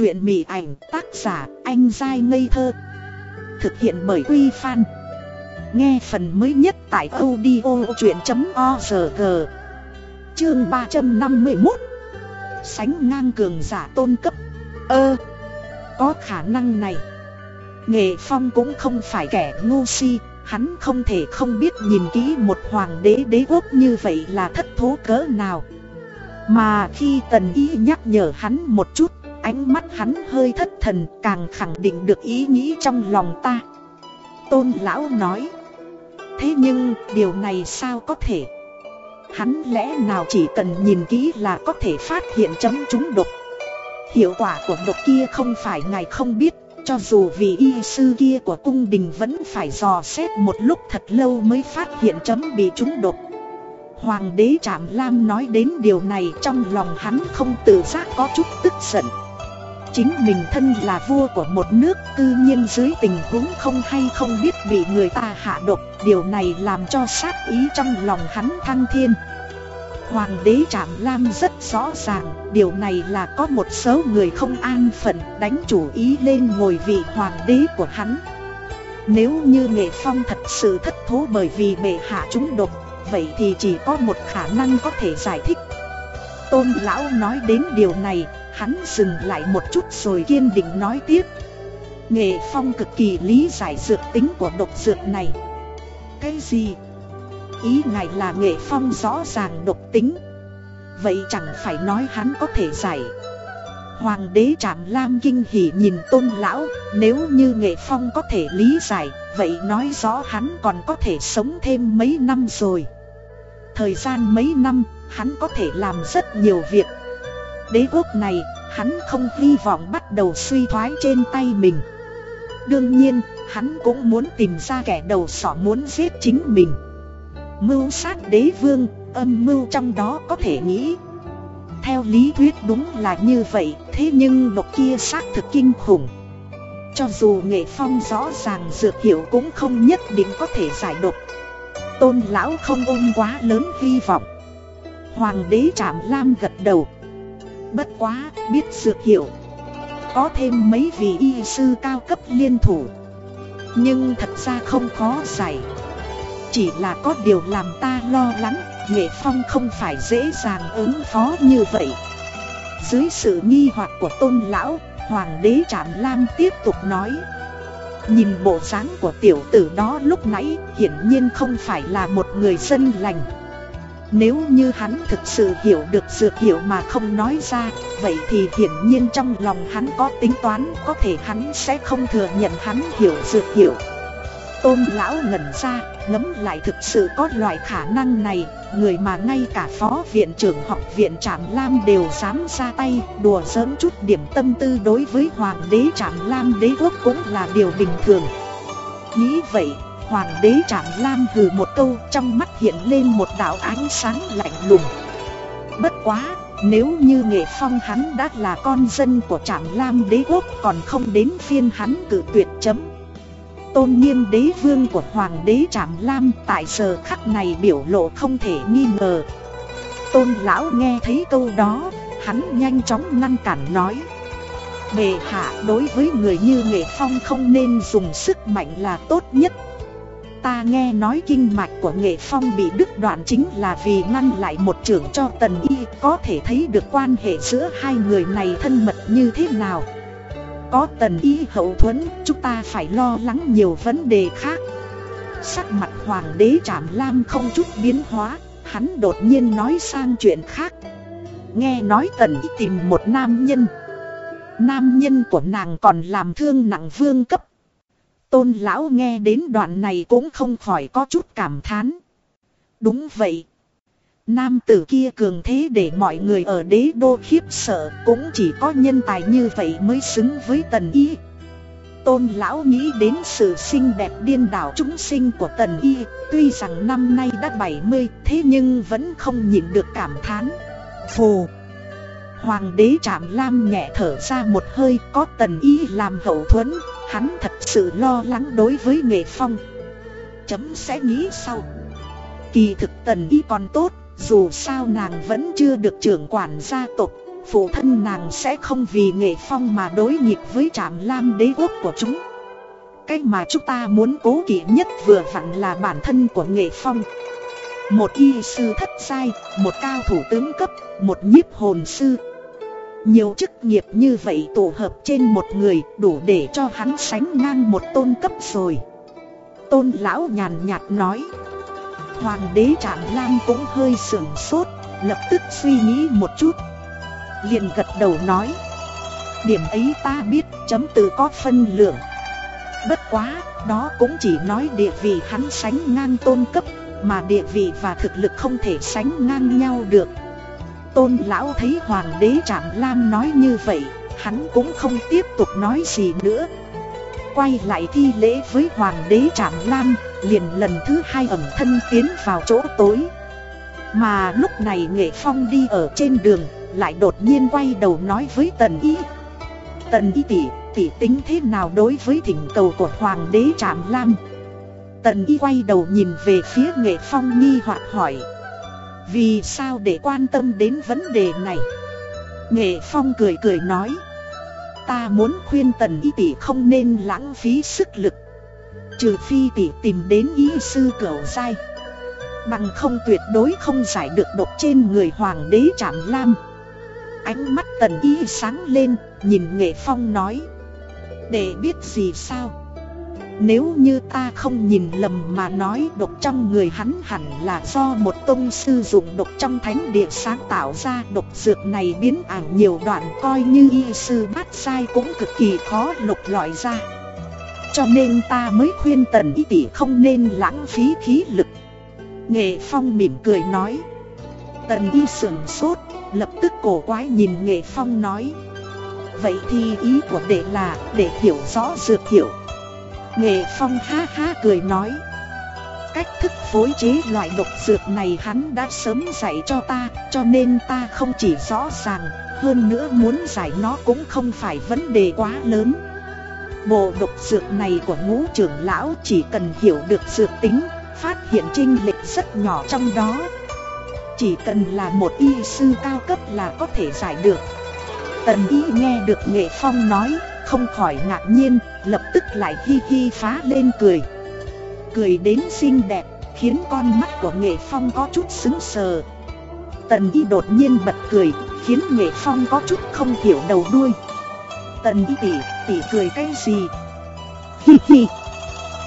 Chuyện mỉ ảnh tác giả anh dai ngây thơ. Thực hiện bởi Quy Phan. Nghe phần mới nhất tại audio chuyện.org Chương 351 Sánh ngang cường giả tôn cấp. Ơ, Có khả năng này. Nghệ Phong cũng không phải kẻ ngu si, Hắn không thể không biết nhìn kỹ một hoàng đế đế quốc như vậy là thất thố cỡ nào. Mà khi tần ý nhắc nhở hắn một chút Ánh mắt hắn hơi thất thần, càng khẳng định được ý nghĩ trong lòng ta. Tôn lão nói, Thế nhưng, điều này sao có thể? Hắn lẽ nào chỉ cần nhìn kỹ là có thể phát hiện chấm trúng độc? Hiệu quả của độc kia không phải ngài không biết, Cho dù vì y sư kia của cung đình vẫn phải dò xét một lúc thật lâu mới phát hiện chấm bị trúng độc. Hoàng đế Trạm Lam nói đến điều này trong lòng hắn không tự giác có chút tức giận. Chính mình thân là vua của một nước Tự nhiên dưới tình huống không hay không biết bị người ta hạ độc, Điều này làm cho sát ý trong lòng hắn thăng thiên. Hoàng đế Trạm Lam rất rõ ràng, Điều này là có một số người không an phận, Đánh chủ ý lên ngồi vị hoàng đế của hắn. Nếu như Nghệ Phong thật sự thất thố bởi vì bệ hạ chúng độc, Vậy thì chỉ có một khả năng có thể giải thích. Tôn lão nói đến điều này Hắn dừng lại một chút rồi kiên định nói tiếp. Nghệ Phong cực kỳ lý giải dược tính của độc dược này. Cái gì? Ý ngài là Nghệ Phong rõ ràng độc tính. Vậy chẳng phải nói hắn có thể giải. Hoàng đế Trạm Lam kinh hỉ nhìn tôn lão, Nếu như Nghệ Phong có thể lý giải, Vậy nói rõ hắn còn có thể sống thêm mấy năm rồi. Thời gian mấy năm, Hắn có thể làm rất nhiều việc. Đế quốc này, hắn không hy vọng bắt đầu suy thoái trên tay mình. Đương nhiên, hắn cũng muốn tìm ra kẻ đầu sỏ muốn giết chính mình. Mưu sát đế vương, âm mưu trong đó có thể nghĩ. Theo lý thuyết đúng là như vậy, thế nhưng độc kia xác thực kinh khủng. Cho dù nghệ phong rõ ràng dược hiệu cũng không nhất định có thể giải độc. Tôn lão không ôm quá lớn hy vọng. Hoàng đế Trạm Lam gật đầu. Bất quá, biết dược hiệu. Có thêm mấy vị y sư cao cấp liên thủ. Nhưng thật ra không khó giải. Chỉ là có điều làm ta lo lắng Nghệ Phong không phải dễ dàng ứng phó như vậy. Dưới sự nghi hoặc của tôn lão Hoàng đế Trạm Lam tiếp tục nói. Nhìn bộ dáng của tiểu tử đó lúc nãy Hiển nhiên không phải là một người dân lành nếu như hắn thực sự hiểu được dược hiệu mà không nói ra Vậy thì hiển nhiên trong lòng hắn có tính toán Có thể hắn sẽ không thừa nhận hắn hiểu dược hiệu. Tôn lão ngẩn ra, ngấm lại thực sự có loại khả năng này Người mà ngay cả phó viện trưởng học viện Trạm Lam đều dám ra tay Đùa giỡn chút điểm tâm tư đối với hoàng đế Trạm Lam đế quốc cũng là điều bình thường. Nghĩ vậy Hoàng đế Trạm Lam hừ một câu trong mắt hiện lên một đạo ánh sáng lạnh lùng. Bất quá, nếu như nghệ phong hắn đã là con dân của Trạm Lam đế quốc còn không đến phiên hắn cử tuyệt chấm. Tôn nghiêm đế vương của Hoàng đế Trạm Lam tại giờ khắc này biểu lộ không thể nghi ngờ. Tôn lão nghe thấy câu đó, hắn nhanh chóng ngăn cản nói. Bề hạ đối với người như nghệ phong không nên dùng sức mạnh là tốt nhất. Ta nghe nói kinh mạch của nghệ phong bị đứt đoạn chính là vì ngăn lại một trưởng cho tần y Có thể thấy được quan hệ giữa hai người này thân mật như thế nào. Có tần y hậu thuẫn, chúng ta phải lo lắng nhiều vấn đề khác. Sắc mặt hoàng đế trảm lam không chút biến hóa Hắn đột nhiên nói sang chuyện khác. Nghe nói tần y tìm một nam nhân. Nam nhân của nàng còn làm thương nặng vương cấp Tôn lão nghe đến đoạn này cũng không khỏi có chút cảm thán. Đúng vậy. Nam tử kia cường thế để mọi người ở đế đô khiếp sợ cũng chỉ có nhân tài như vậy mới xứng với tần y. Tôn lão nghĩ đến sự xinh đẹp điên đảo chúng sinh của tần y, tuy rằng năm nay đã 70 thế nhưng vẫn không nhịn được cảm thán. Phù! Hoàng đế Trạm Lam nhẹ thở ra một hơi có tần y làm hậu thuẫn, hắn thật sự lo lắng đối với nghệ phong. Chấm sẽ nghĩ sau. Kỳ thực tần y còn tốt, dù sao nàng vẫn chưa được trưởng quản gia tộc, Phụ thân nàng sẽ không vì nghệ phong mà đối nghịch với trạm lam đế quốc của chúng Cái mà chúng ta muốn cố kỵ nhất vừa vặn là bản thân của nghệ phong Một y sư thất sai, một cao thủ tướng cấp, một nhiếp hồn sư nhiều chức nghiệp như vậy tổ hợp trên một người đủ để cho hắn sánh ngang một tôn cấp rồi. Tôn lão nhàn nhạt nói. Hoàng đế Trạm Lam cũng hơi sưởng sốt Lập tức suy nghĩ một chút. Liền gật đầu nói. Điểm ấy ta biết chấm từ có phân lượng. Bất quá, đó cũng chỉ nói địa vị hắn sánh ngang tôn cấp Mà địa vị và thực lực không thể sánh ngang nhau được. Tôn lão thấy hoàng đế Trạm Lam nói như vậy Hắn cũng không tiếp tục nói gì nữa. Quay lại thi lễ với hoàng đế Trạm Lam Liền lần thứ hai ẩn thân tiến vào chỗ tối. Mà lúc này Nghệ Phong đi ở trên đường lại đột nhiên quay đầu nói với tần y. Tần y tỷ, tỷ tính thế nào đối với thỉnh cầu của hoàng đế Trạm Lam? Tần y quay đầu nhìn về phía nghệ phong nghi hoặc hỏi. Vì sao để quan tâm đến vấn đề này? Nghệ phong cười cười nói. Ta muốn khuyên tần y tỷ không nên lãng phí sức lực. Trừ phi tỷ tìm đến y sư cửu giai. Bằng không tuyệt đối không giải được độc trên người hoàng đế Trạm Lam. Ánh mắt tần y sáng lên, nhìn nghệ phong nói. Để biết gì sao? Nếu như ta không nhìn lầm mà nói độc trong người hắn hẳn là do một tông sư dụng độc trong thánh địa sáng tạo ra. Độc dược này biến ảo nhiều đoạn coi như y sư bát sai cũng cực kỳ khó lục lọi ra. Cho nên ta mới khuyên tần y tỷ không nên lãng phí khí lực. Nghệ phong mỉm cười nói. Tần y sườn sốt, Lập tức cổ quái nhìn nghệ phong nói. Vậy thì ý của đệ là để hiểu rõ dược hiểu Nghệ phong ha ha cười nói. Cách thức phối chế loại độc dược này hắn đã sớm dạy cho ta, Cho nên ta không chỉ rõ ràng, Hơn nữa muốn giải nó cũng không phải vấn đề quá lớn. Bộ độc dược này của ngũ trưởng lão chỉ cần hiểu được dược tính, Phát hiện trinh lệch rất nhỏ trong đó. Chỉ cần là một y sư cao cấp là có thể giải được. Tần y nghe được nghệ phong nói không khỏi ngạc nhiên Lập tức lại hi hi phá lên cười. Cười đến xinh đẹp Khiến con mắt của nghệ phong có chút xứng sờ. Tần y đột nhiên bật cười Khiến nghệ phong có chút không hiểu đầu đuôi. Tần y tỉ, tỉ cười cái gì? Hi hi.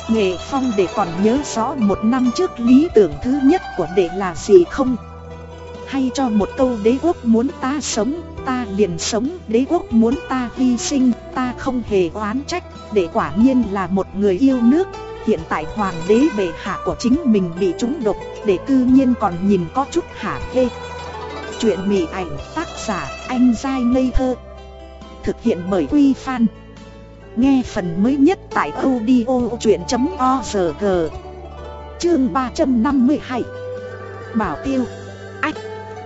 Nghệ phong để còn nhớ rõ một năm trước lý tưởng thứ nhất của đệ là gì không? Hay cho một câu đế quốc muốn ta sống, ta liền sống, đế quốc muốn ta hy sinh, không hề oán trách, để quả nhiên là một người yêu nước. Hiện tại hoàng đế bệ hạ của chính mình bị trúng độc, để cư nhiên còn nhìn có chút hả hê. Chuyện mị ảnh tác giả anh dai ngây thơ. Thực hiện bởi Quy Phan. Nghe phần mới nhất tại audio chuyện.org Chương 352 Bảo tiêu. Ách.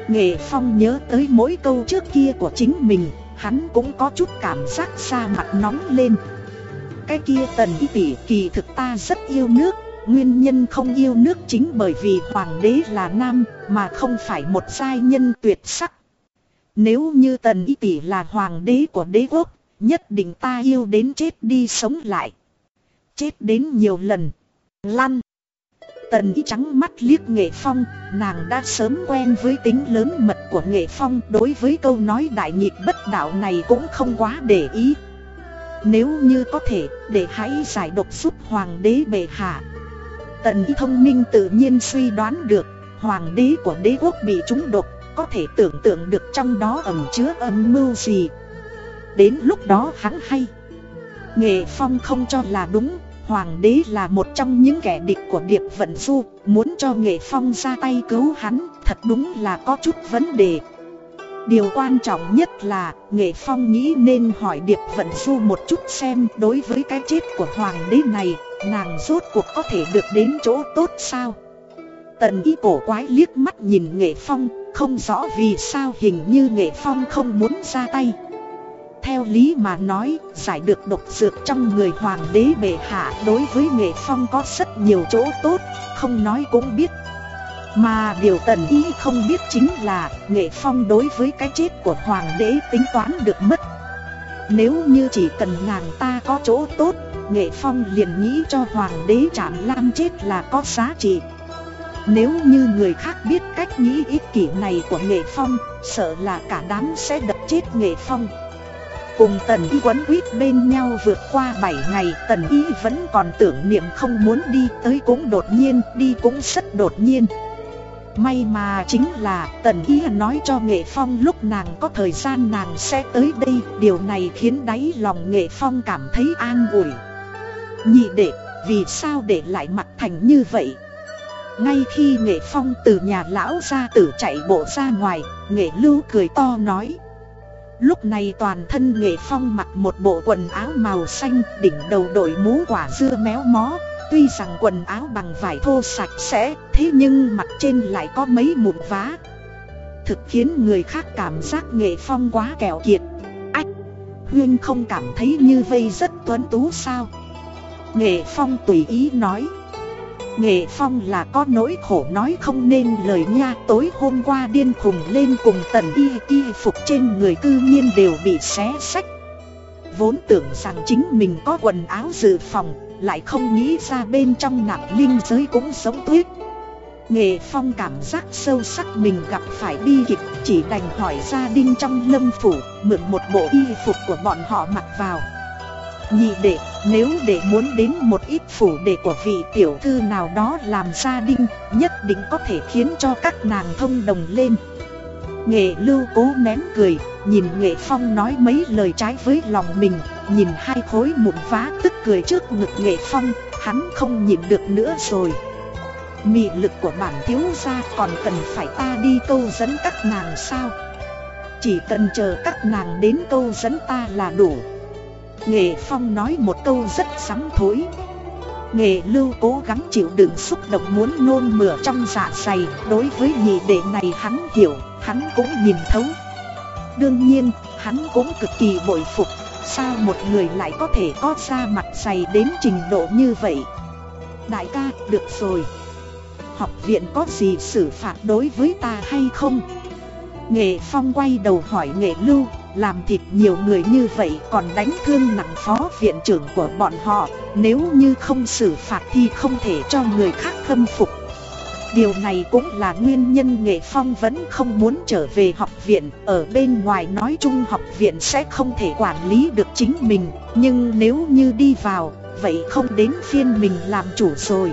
Nghệ Phong nhớ tới mỗi câu trước kia của chính mình, hắn cũng có chút cảm giác da mặt nóng lên. Cái kia tần y tỷ kỳ thực ta rất yêu nước, nguyên nhân không yêu nước chính bởi vì hoàng đế là nam, mà không phải một giai nhân tuyệt sắc. Nếu như tần y tỷ là hoàng đế của đế quốc, nhất định ta yêu đến chết đi sống lại. Chết đến nhiều lần. Lăn. Tần ý trắng mắt liếc nghệ phong, nàng đã sớm quen với tính lớn mật của nghệ phong đối với câu nói đại nghịch bất đạo này cũng không quá để ý. Nếu như có thể, để hãy giải độc giúp hoàng đế bệ hạ. Tần ý thông minh tự nhiên suy đoán được, hoàng đế của đế quốc bị trúng độc, có thể tưởng tượng được trong đó ẩn chứa âm mưu gì. Đến lúc đó hắn hay. Nghệ phong không cho là đúng, Hoàng đế là một trong những kẻ địch của Điệp Vận Du, muốn cho Nghệ Phong ra tay cứu hắn, thật đúng là có chút vấn đề. Điều quan trọng nhất là, Nghệ Phong nghĩ nên hỏi Điệp Vận Du một chút xem đối với cái chết của Hoàng đế này, nàng rốt cuộc có thể được đến chỗ tốt sao? Tần y cổ quái liếc mắt nhìn Nghệ Phong, không rõ vì sao hình như Nghệ Phong không muốn ra tay. Theo lý mà nói, giải được độc dược trong người hoàng đế bệ hạ đối với nghệ phong có rất nhiều chỗ tốt, không nói cũng biết. Mà điều tần ý không biết chính là Nghệ Phong đối với cái chết của Hoàng đế tính toán được mất. Nếu như chỉ cần nàng ta có chỗ tốt Nghệ Phong liền nghĩ cho Hoàng đế chạm Lam chết là có giá trị. Nếu như người khác biết cách nghĩ ích kỷ này của Nghệ Phong Sợ là cả đám sẽ đập chết Nghệ Phong. Cùng Tần Y quấn quýt bên nhau vượt qua 7 ngày Tần Y vẫn còn tưởng niệm không muốn đi tới cũng đột nhiên, đi cũng rất đột nhiên May mà chính là Tần Y nói cho Nghệ Phong lúc nàng có thời gian nàng sẽ tới đây Điều này khiến đáy lòng Nghệ Phong cảm thấy an ủi Nhị đệ, vì sao để lại mặt thành như vậy? Ngay khi Nghệ Phong từ nhà lão ra tử chạy bộ ra ngoài Nghệ Lưu cười to nói Lúc này toàn thân Nghệ Phong mặc một bộ quần áo màu xanh, Đỉnh đầu đội mũ quả dưa méo mó. Tuy rằng quần áo bằng vải thô sạch sẽ, Thế nhưng mặt trên lại có mấy mụn vá. Thực khiến người khác cảm giác Nghệ Phong quá kẹo kiệt. Ách! Huyên không cảm thấy như vây rất tuấn tú sao? Nghệ Phong tùy ý nói. Nghệ Phong là có nỗi khổ nói không nên lời nha. Tối hôm qua điên khùng lên cùng tần y y phục trên người cư nhiên đều bị xé sách. Vốn tưởng rằng chính mình có quần áo dự phòng, Lại không nghĩ ra bên trong nạp linh giới cũng sống tuyết. Nghệ Phong cảm giác sâu sắc mình gặp phải bi kịch, Chỉ đành hỏi gia đình trong lâm phủ, Mượn một bộ y phục của bọn họ mặc vào. Nhị đệ, nếu đệ muốn đến một ít phủ đệ của vị tiểu thư nào đó làm gia đình Nhất định có thể khiến cho các nàng thông đồng lên. Nghệ lưu cố nén cười, nhìn Nghệ Phong nói mấy lời trái với lòng mình Nhìn hai khối mụn vá tức cười trước ngực Nghệ Phong, hắn không nhịn được nữa rồi. Mị lực của bản thiếu gia còn cần phải ta đi câu dẫn các nàng sao? Chỉ cần chờ các nàng đến câu dẫn ta là đủ. Nghệ Phong nói một câu rất sắm thối. Nghệ lưu cố gắng chịu đựng xúc động muốn nôn mửa trong dạ dày Đối với nhị đệ này hắn hiểu, hắn cũng nhìn thấu. Đương nhiên, hắn cũng cực kỳ bội phục Sao một người lại có thể có ra mặt dày đến trình độ như vậy. Đại ca, được rồi. Học viện có gì xử phạt đối với ta hay không? Nghệ Phong quay đầu hỏi Nghệ Lưu làm thịt nhiều người như vậy còn đánh thương nặng phó viện trưởng của bọn họ Nếu như không xử phạt thì không thể cho người khác khâm phục. Điều này cũng là nguyên nhân Nghệ Phong vẫn không muốn trở về học viện Ở bên ngoài nói chung học viện sẽ không thể quản lý được chính mình Nhưng nếu như đi vào, vậy không đến phiên mình làm chủ rồi.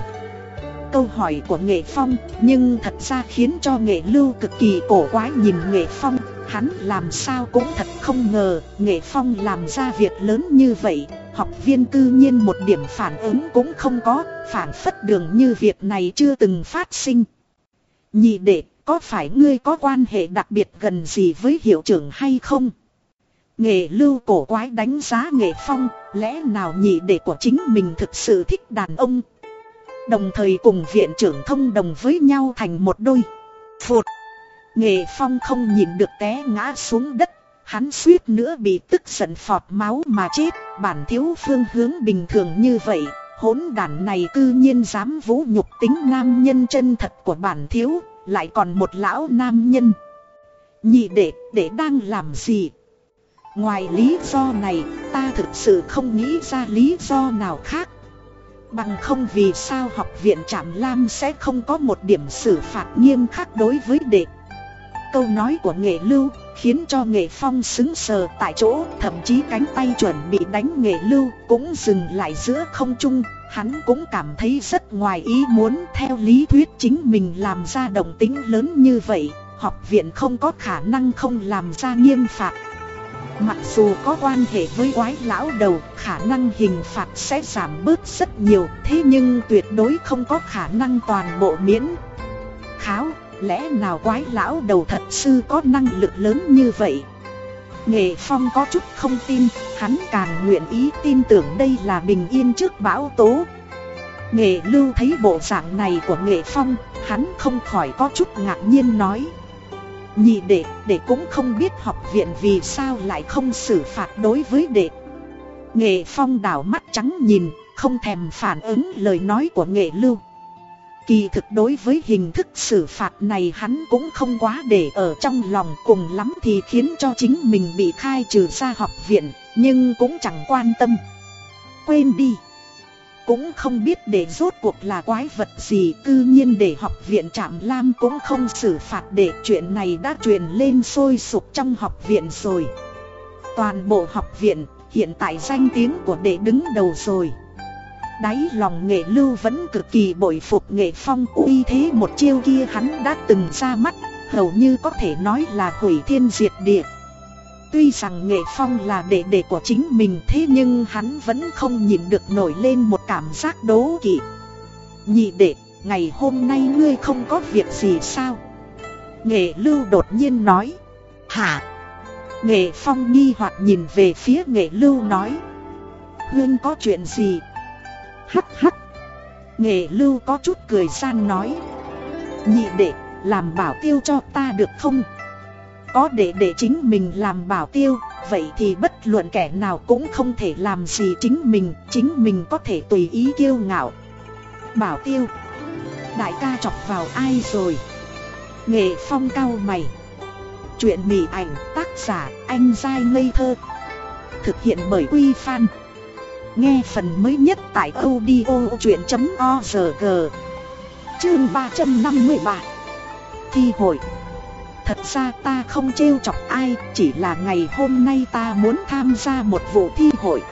Câu hỏi của Nghệ Phong Nhưng thật ra khiến cho Nghệ Lưu cực kỳ cổ quái nhìn Nghệ Phong. Hắn làm sao cũng thật không ngờ, Nghệ Phong làm ra việc lớn như vậy. Học viên cư nhiên một điểm phản ứng cũng không có, Phản phất đường như việc này chưa từng phát sinh. Nhị đệ, có phải ngươi có quan hệ đặc biệt gần gì với hiệu trưởng hay không? Nghệ lưu cổ quái đánh giá nghệ phong, Lẽ nào nhị đệ của chính mình thực sự thích đàn ông? Đồng thời cùng viện trưởng thông đồng với nhau thành một đôi. Phụt! Nghệ Phong không nhìn được té ngã xuống đất. Hắn suýt nữa bị tức giận phọt máu mà chết. Bản thiếu phương hướng bình thường như vậy. Hỗn đản này cư nhiên dám vũ nhục tính nam nhân chân thật của bản thiếu. Lại còn một lão nam nhân. Nhị đệ, đệ đang làm gì? Ngoài lý do này, ta thực sự không nghĩ ra lý do nào khác. Bằng không vì sao học viện Trạm Lam sẽ không có một điểm xử phạt nghiêm khắc đối với đệ. Câu nói của nghệ lưu khiến cho nghệ phong xứng sờ tại chỗ Thậm chí cánh tay chuẩn bị đánh nghệ lưu cũng dừng lại giữa không trung Hắn cũng cảm thấy rất ngoài ý muốn theo lý thuyết chính mình làm ra động tính lớn như vậy Học viện không có khả năng không làm ra nghiêm phạt Mặc dù có quan hệ với quái lão đầu, khả năng hình phạt sẽ giảm bớt rất nhiều, thế nhưng tuyệt đối không có khả năng toàn bộ miễn. Kháo, lẽ nào quái lão đầu thật sư có năng lực lớn như vậy? Nghệ Phong có chút không tin, hắn càng nguyện ý tin tưởng đây là bình yên trước bão tố. Nghệ Lưu thấy bộ dạng này của Nghệ Phong, hắn không khỏi có chút ngạc nhiên nói. Nhị đệ, đệ cũng không biết học viện vì sao lại không xử phạt đối với đệ. Nghệ Phong đảo mắt trắng nhìn, không thèm phản ứng lời nói của Nghệ Lưu. Kỳ thực đối với hình thức xử phạt này hắn cũng không quá để ở trong lòng cùng lắm thì khiến cho chính mình bị khai trừ ra học viện, nhưng cũng chẳng quan tâm. Quên đi. Cũng không biết để rốt cuộc là quái vật gì Cư nhiên để học viện Trạm Lam cũng không xử phạt để chuyện này đã truyền lên sôi sục trong học viện rồi Toàn bộ học viện hiện tại danh tiếng của đệ đứng đầu rồi Đáy lòng nghệ lưu vẫn cực kỳ bội phục nghệ phong uy thế một chiêu kia hắn đã từng ra mắt Hầu như có thể nói là hủy thiên diệt địa Tuy rằng nghệ phong là đệ đệ của chính mình thế nhưng hắn vẫn không nhìn được nổi lên một cảm giác đố kỵ Nhị đệ, ngày hôm nay ngươi không có việc gì sao? Nghệ lưu đột nhiên nói Hả? Nghệ phong nghi hoặc nhìn về phía nghệ lưu nói Huyên có chuyện gì? Hắc hắc Nghệ lưu có chút cười san nói Nhị đệ, làm bảo tiêu cho ta được không? Có đệ đệ chính mình làm bảo tiêu, vậy thì bất luận kẻ nào cũng không thể làm gì chính mình, chính mình có thể tùy ý kiêu ngạo. Bảo tiêu, đại ca chọc vào ai rồi? Nghệ phong cao mày. Chuyện mỉ ảnh tác giả anh dai ngây thơ. Thực hiện bởi Quy Phan. Nghe phần mới nhất tại audio.org Chương 353 Thi hội Thật ra ta không trêu chọc ai, chỉ là ngày hôm nay ta muốn tham gia một vụ thi hội.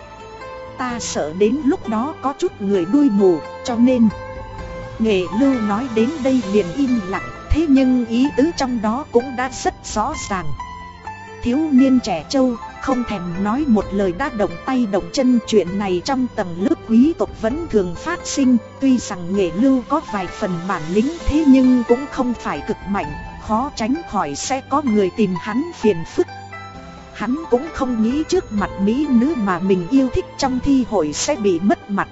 Ta sợ đến lúc đó có chút người đuôi mù, cho nên... Nghệ lưu nói đến đây liền im lặng, thế nhưng ý tứ trong đó cũng đã rất rõ ràng. Thiếu niên trẻ trâu, không thèm nói một lời đã động tay động chân chuyện này trong tầng lớp quý tộc vẫn thường phát sinh, tuy rằng nghệ lưu có vài phần bản lĩnh thế nhưng cũng không phải cực mạnh, khó tránh khỏi sẽ có người tìm hắn phiền phức. Hắn cũng không nghĩ trước mặt mỹ nữ mà mình yêu thích trong thi hội sẽ bị mất mặt.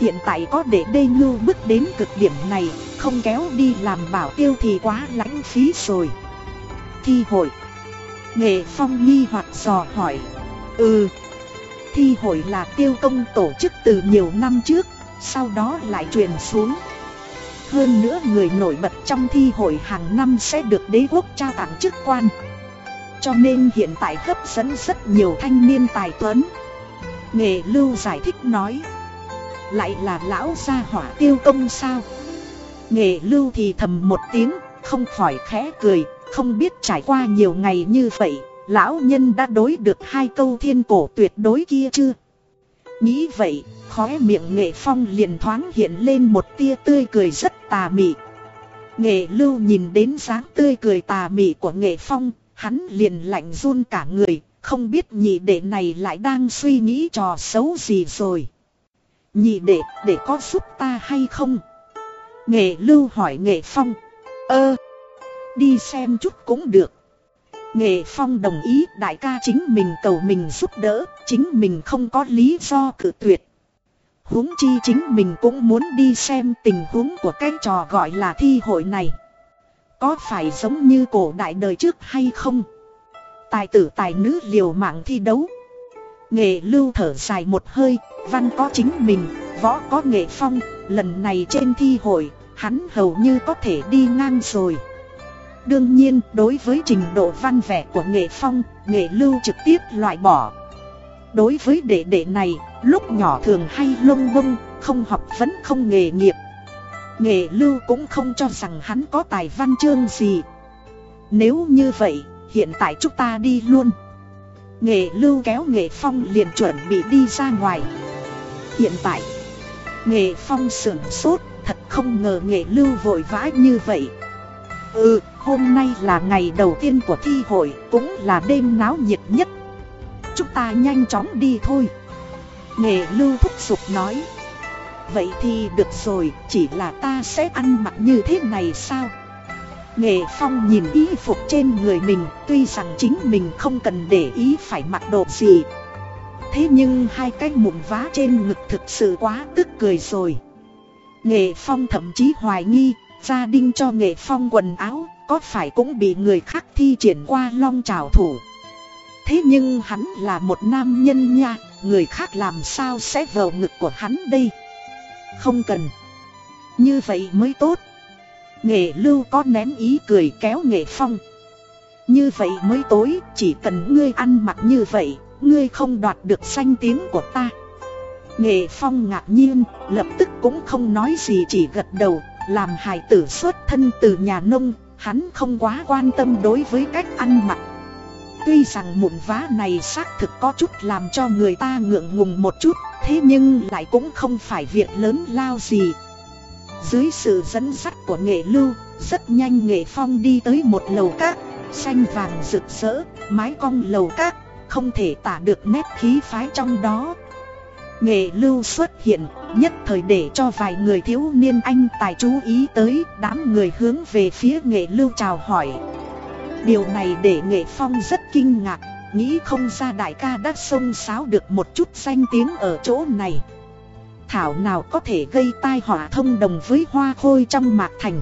Hiện tại có để đê ngưu bước đến cực điểm này, không kéo đi làm bảo tiêu thì quá lãng phí rồi. Thi hội Nghệ Phong nghi hoặc dò hỏi. Ừ Thi hội là tiêu công tổ chức từ nhiều năm trước, Sau đó lại truyền xuống. Hơn nữa người nổi bật trong thi hội hàng năm sẽ được đế quốc trao tặng chức quan. Cho nên hiện tại hấp dẫn rất nhiều thanh niên tài tuấn. Nghệ lưu giải thích nói, Lại là lão gia hỏa tiêu công sao? Nghệ lưu thì thầm một tiếng, Không khỏi khẽ cười. Không biết trải qua nhiều ngày như vậy Lão nhân đã đối được hai câu thiên cổ tuyệt đối kia chưa Nghĩ vậy Khóe miệng nghệ phong liền thoáng hiện lên một tia tươi cười rất tà mị. Nghệ lưu nhìn đến dáng tươi cười tà mị của nghệ phong, hắn liền lạnh run cả người, không biết nhị đệ này lại đang suy nghĩ trò xấu gì rồi. Nhị đệ, để có giúp ta hay không? Nghệ lưu hỏi nghệ phong. Ơ, đi xem chút cũng được. Nghệ phong đồng ý đại ca chính mình cầu mình giúp đỡ, chính mình không có lý do cự tuyệt huống chi chính mình cũng muốn đi xem tình huống của cái trò gọi là thi hội này. Có phải giống như cổ đại đời trước hay không? Tài tử tài nữ liều mạng thi đấu. Nghệ lưu thở dài một hơi, văn có chính mình, võ có nghệ phong, lần này trên thi hội, hắn hầu như có thể đi ngang rồi. Đương nhiên, đối với trình độ văn vẻ của nghệ phong, nghệ lưu trực tiếp loại bỏ. Đối với đệ đệ này, Lúc nhỏ thường hay lông bông, không học vẫn không nghề nghiệp. Nghệ lưu cũng không cho rằng hắn có tài văn chương gì. Nếu như vậy, hiện tại chúng ta đi luôn. Nghệ lưu kéo nghệ phong liền chuẩn bị đi ra ngoài. Hiện tại, nghệ phong sửng sốt, thật không ngờ nghệ lưu vội vã như vậy. Ừ, hôm nay là ngày đầu tiên của thi hội, cũng là đêm náo nhiệt nhất Chúng ta nhanh chóng đi thôi Nghệ lưu thúc giục nói Vậy thì được rồi, chỉ là ta sẽ ăn mặc như thế này sao? Nghệ Phong nhìn y phục trên người mình, tuy rằng chính mình không cần để ý phải mặc đồ gì. Thế nhưng hai cái mụn vá trên ngực thực sự quá tức cười rồi. Nghệ Phong thậm chí hoài nghi, gia đình cho Nghệ Phong quần áo, có phải cũng bị người khác thi triển qua long trào thủ. Thế nhưng hắn là một nam nhân nha, người khác làm sao sẽ vào ngực của hắn đây Không cần Như vậy mới tốt. Nghệ lưu có nén ý cười kéo nghệ phong. Như vậy mới tối, chỉ cần ngươi ăn mặc như vậy, ngươi không đoạt được danh tiếng của ta. Nghệ phong ngạc nhiên, lập tức cũng không nói gì chỉ gật đầu, làm hài tử xuất thân từ nhà nông, hắn không quá quan tâm đối với cách ăn mặc. Tuy rằng mụn vá này xác thực có chút làm cho người ta ngượng ngùng một chút, thế nhưng lại cũng không phải việc lớn lao gì. Dưới sự dẫn dắt của nghệ lưu, rất nhanh nghệ phong đi tới một lầu cát, xanh vàng rực rỡ, mái cong lầu cát, không thể tả được nét khí phái trong đó. Nghệ lưu xuất hiện, nhất thời để cho vài người thiếu niên anh tài chú ý tới, đám người hướng về phía nghệ lưu chào hỏi. Điều này để nghệ phong rất kinh ngạc, nghĩ không ra đại ca đã xông xáo được một chút danh tiếng ở chỗ này. Thảo nào có thể gây tai họa thông đồng với hoa khôi trong mạc thành.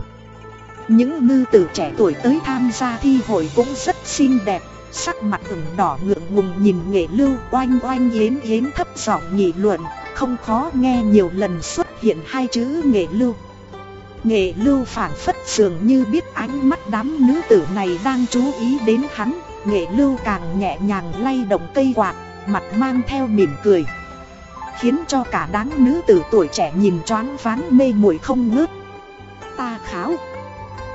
Những ngư tử trẻ tuổi tới tham gia thi hội cũng rất xinh đẹp, sắc mặt ửng đỏ ngượng ngùng nhìn nghệ lưu oanh oanh yến yến thấp giọng nghị luận, không khó nghe nhiều lần xuất hiện hai chữ nghệ lưu. Nghệ lưu phản phất dường như biết ánh mắt đám nữ tử này đang chú ý đến hắn, nghệ lưu càng nhẹ nhàng lay động cây quạt, mặt mang theo mỉm cười. Khiến cho cả đám nữ tử tuổi trẻ nhìn choáng váng mê muội không ngớt. Ta kháo.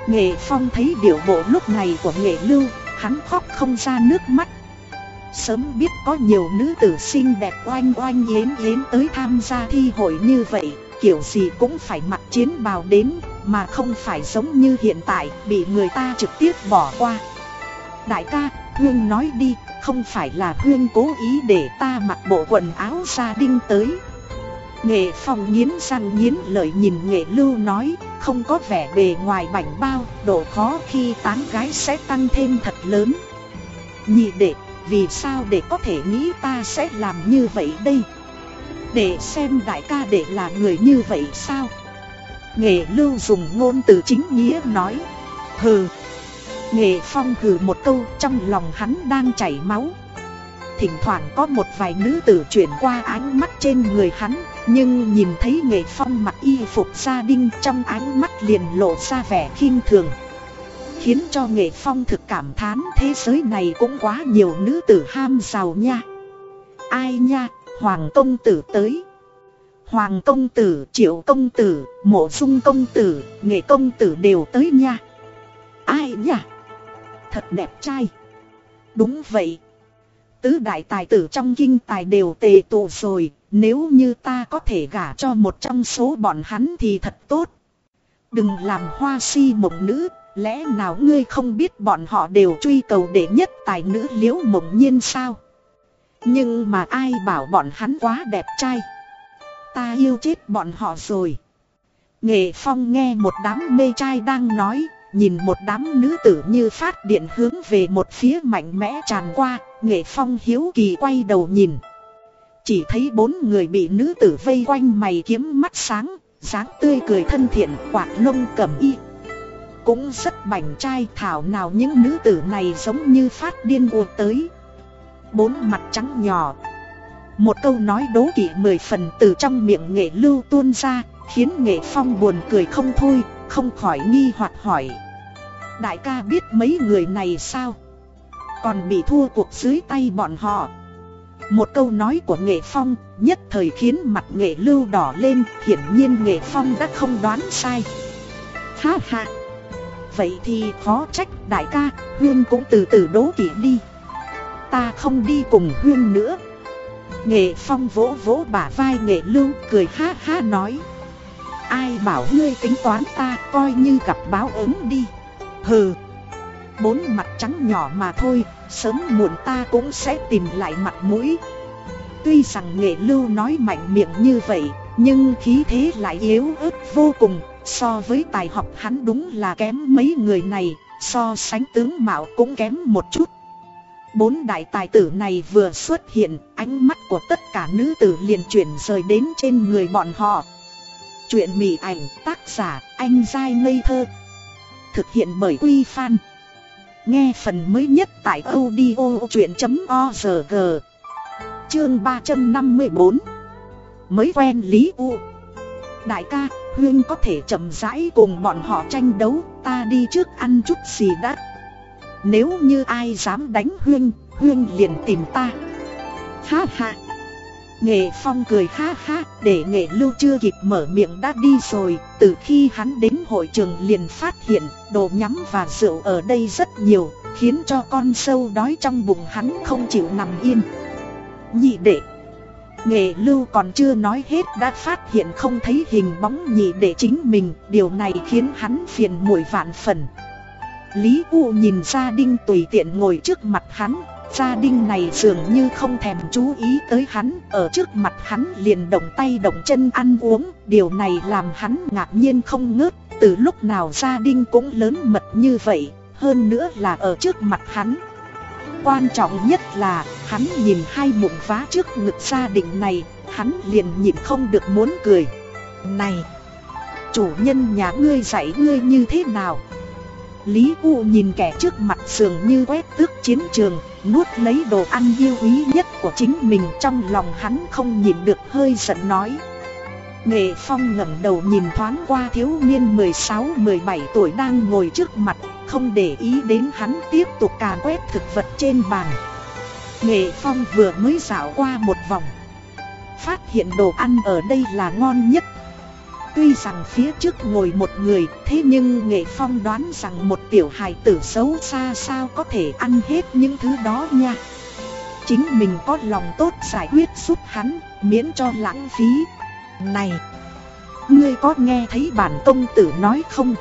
Nghệ phong thấy điệu bộ lúc này của nghệ lưu, hắn khóc không ra nước mắt. Sớm biết có nhiều nữ tử xinh đẹp oanh oanh yến yến tới tham gia thi hội như vậy, kiểu gì cũng phải mặc chiến bào đến, mà không phải giống như hiện tại, bị người ta trực tiếp bỏ qua. Đại ca, Huyên nói đi, không phải là Huyên cố ý để ta mặc bộ quần áo gia đinh tới. Nghệ phong nghiến răng nghiến lợi nhìn nghệ lưu nói, không có vẻ bề ngoài bảnh bao, độ khó khi tán gái sẽ tăng thêm thật lớn. Nhị đệ, vì sao để có thể nghĩ ta sẽ làm như vậy đây? Để xem đại ca đệ là người như vậy sao? Nghệ lưu dùng ngôn từ chính nghĩa nói, hừ. Nghệ phong hừ một câu trong lòng hắn đang chảy máu. Thỉnh thoảng có một vài nữ tử chuyển qua ánh mắt trên người hắn nhưng nhìn thấy nghệ phong mặc y phục gia đinh trong ánh mắt liền lộ ra vẻ khinh thường. Khiến cho nghệ phong thực cảm thán thế giới này cũng quá nhiều nữ tử ham giàu nha. Ai nha, hoàng công tử tới. Hoàng công tử, triệu công tử, mộ dung công tử, nghệ công tử đều tới nha. Ai nha? Thật đẹp trai. Đúng vậy. Tứ đại tài tử trong kinh tài đều tề tụ rồi, nếu như ta có thể gả cho một trong số bọn hắn thì thật tốt. Đừng làm hoa si mộng nữ, lẽ nào ngươi không biết bọn họ đều truy cầu đệ nhất tài nữ liễu mộng nhiên sao? Nhưng mà ai bảo bọn hắn quá đẹp trai? Ta yêu chết bọn họ rồi. Nghệ Phong nghe một đám mê trai đang nói, nhìn một đám nữ tử như phát điện hướng về một phía mạnh mẽ tràn qua, Nghệ Phong hiếu kỳ quay đầu nhìn. Chỉ thấy bốn người bị nữ tử vây quanh mày kiếm mắt sáng, dáng tươi cười thân thiện, quạt lông cầm y. Cũng rất bảnh trai thảo nào những nữ tử này giống như phát điên ùa tới. Bốn mặt trắng nhỏ. Một câu nói đố kỵ mười phần từ trong miệng nghệ lưu tuôn ra, khiến nghệ phong buồn cười không thôi, không khỏi nghi hoặc hỏi. Đại ca biết mấy người này sao? Còn bị thua cuộc dưới tay bọn họ một câu nói của Nghệ Phong, nhất thời khiến mặt Nghệ Lưu đỏ lên, Hiển nhiên Nghệ Phong đã không đoán sai. Ha ha! Vậy thì khó trách đại ca, Huyên cũng từ từ đố kỵ đi. Ta không đi cùng Huyên nữa. Nghệ Phong vỗ vỗ bả vai Nghệ Lưu, cười ha ha nói. Ai bảo ngươi tính toán ta, coi như gặp báo ứng đi. Hừ! Bốn mặt trắng nhỏ mà thôi, sớm muộn ta cũng sẽ tìm lại mặt mũi. Tuy rằng nghệ lưu nói mạnh miệng như vậy, nhưng khí thế lại yếu ớt vô cùng, so với tài học hắn đúng là kém mấy người này, so sánh tướng mạo cũng kém một chút. Bốn đại tài tử này vừa xuất hiện, ánh mắt của tất cả nữ tử liền chuyển rời đến trên người bọn họ. Chuyện mỉ ảnh tác giả anh dai ngây thơ Thực hiện bởi Quy Phan Nghe phần mới nhất tại audio chuyện.org Chương 354 Mới quen Lý U. Đại ca, Huyên có thể chậm rãi cùng bọn họ tranh đấu Ta đi trước ăn chút gì đã. Nếu như ai dám đánh Huyên Huyên liền tìm ta. Ha ha. Nghệ Phong cười ha ha, Để Nghệ Lưu chưa kịp mở miệng đã đi rồi, Từ khi hắn đến hội trường liền phát hiện, Đồ nhắm và rượu ở đây rất nhiều, Khiến cho con sâu đói trong bụng hắn không chịu nằm yên. Nhị đệ, Nghệ lưu còn chưa nói hết đã phát hiện không thấy hình bóng nhị đệ chính mình, Điều này khiến hắn phiền muội vạn phần. Lý U nhìn ra Đinh tùy tiện ngồi trước mặt hắn Gia đình này dường như không thèm chú ý tới hắn, Ở trước mặt hắn liền động tay động chân ăn uống, Điều này làm hắn ngạc nhiên không ngớt, Từ lúc nào gia đình cũng lớn mật như vậy, Hơn nữa là ở trước mặt hắn. Quan trọng nhất là, hắn nhìn hai bụng vá trước ngực gia đình này, Hắn liền nhìn không được muốn cười. Này, Chủ nhân nhà ngươi dạy ngươi như thế nào? Lý U nhìn kẻ trước mặt dường như quét tước chiến trường, Nuốt lấy đồ ăn yêu quý nhất của chính mình Trong lòng hắn không nhìn được hơi giận nói. Nghệ Phong ngẩng đầu nhìn thoáng qua thiếu niên 16-17 tuổi đang ngồi trước mặt, Không để ý đến hắn tiếp tục cà quét thực vật trên bàn. Nghệ Phong vừa mới dạo qua một vòng, Phát hiện đồ ăn ở đây là ngon nhất Tuy rằng phía trước ngồi một người, Thế nhưng Nghệ Phong đoán rằng một tiểu hài tử xấu xa sao có thể ăn hết những thứ đó nha. Chính mình có lòng tốt giải quyết giúp hắn, Miễn cho lãng phí. Này, Ngươi có nghe thấy bản công tử nói không?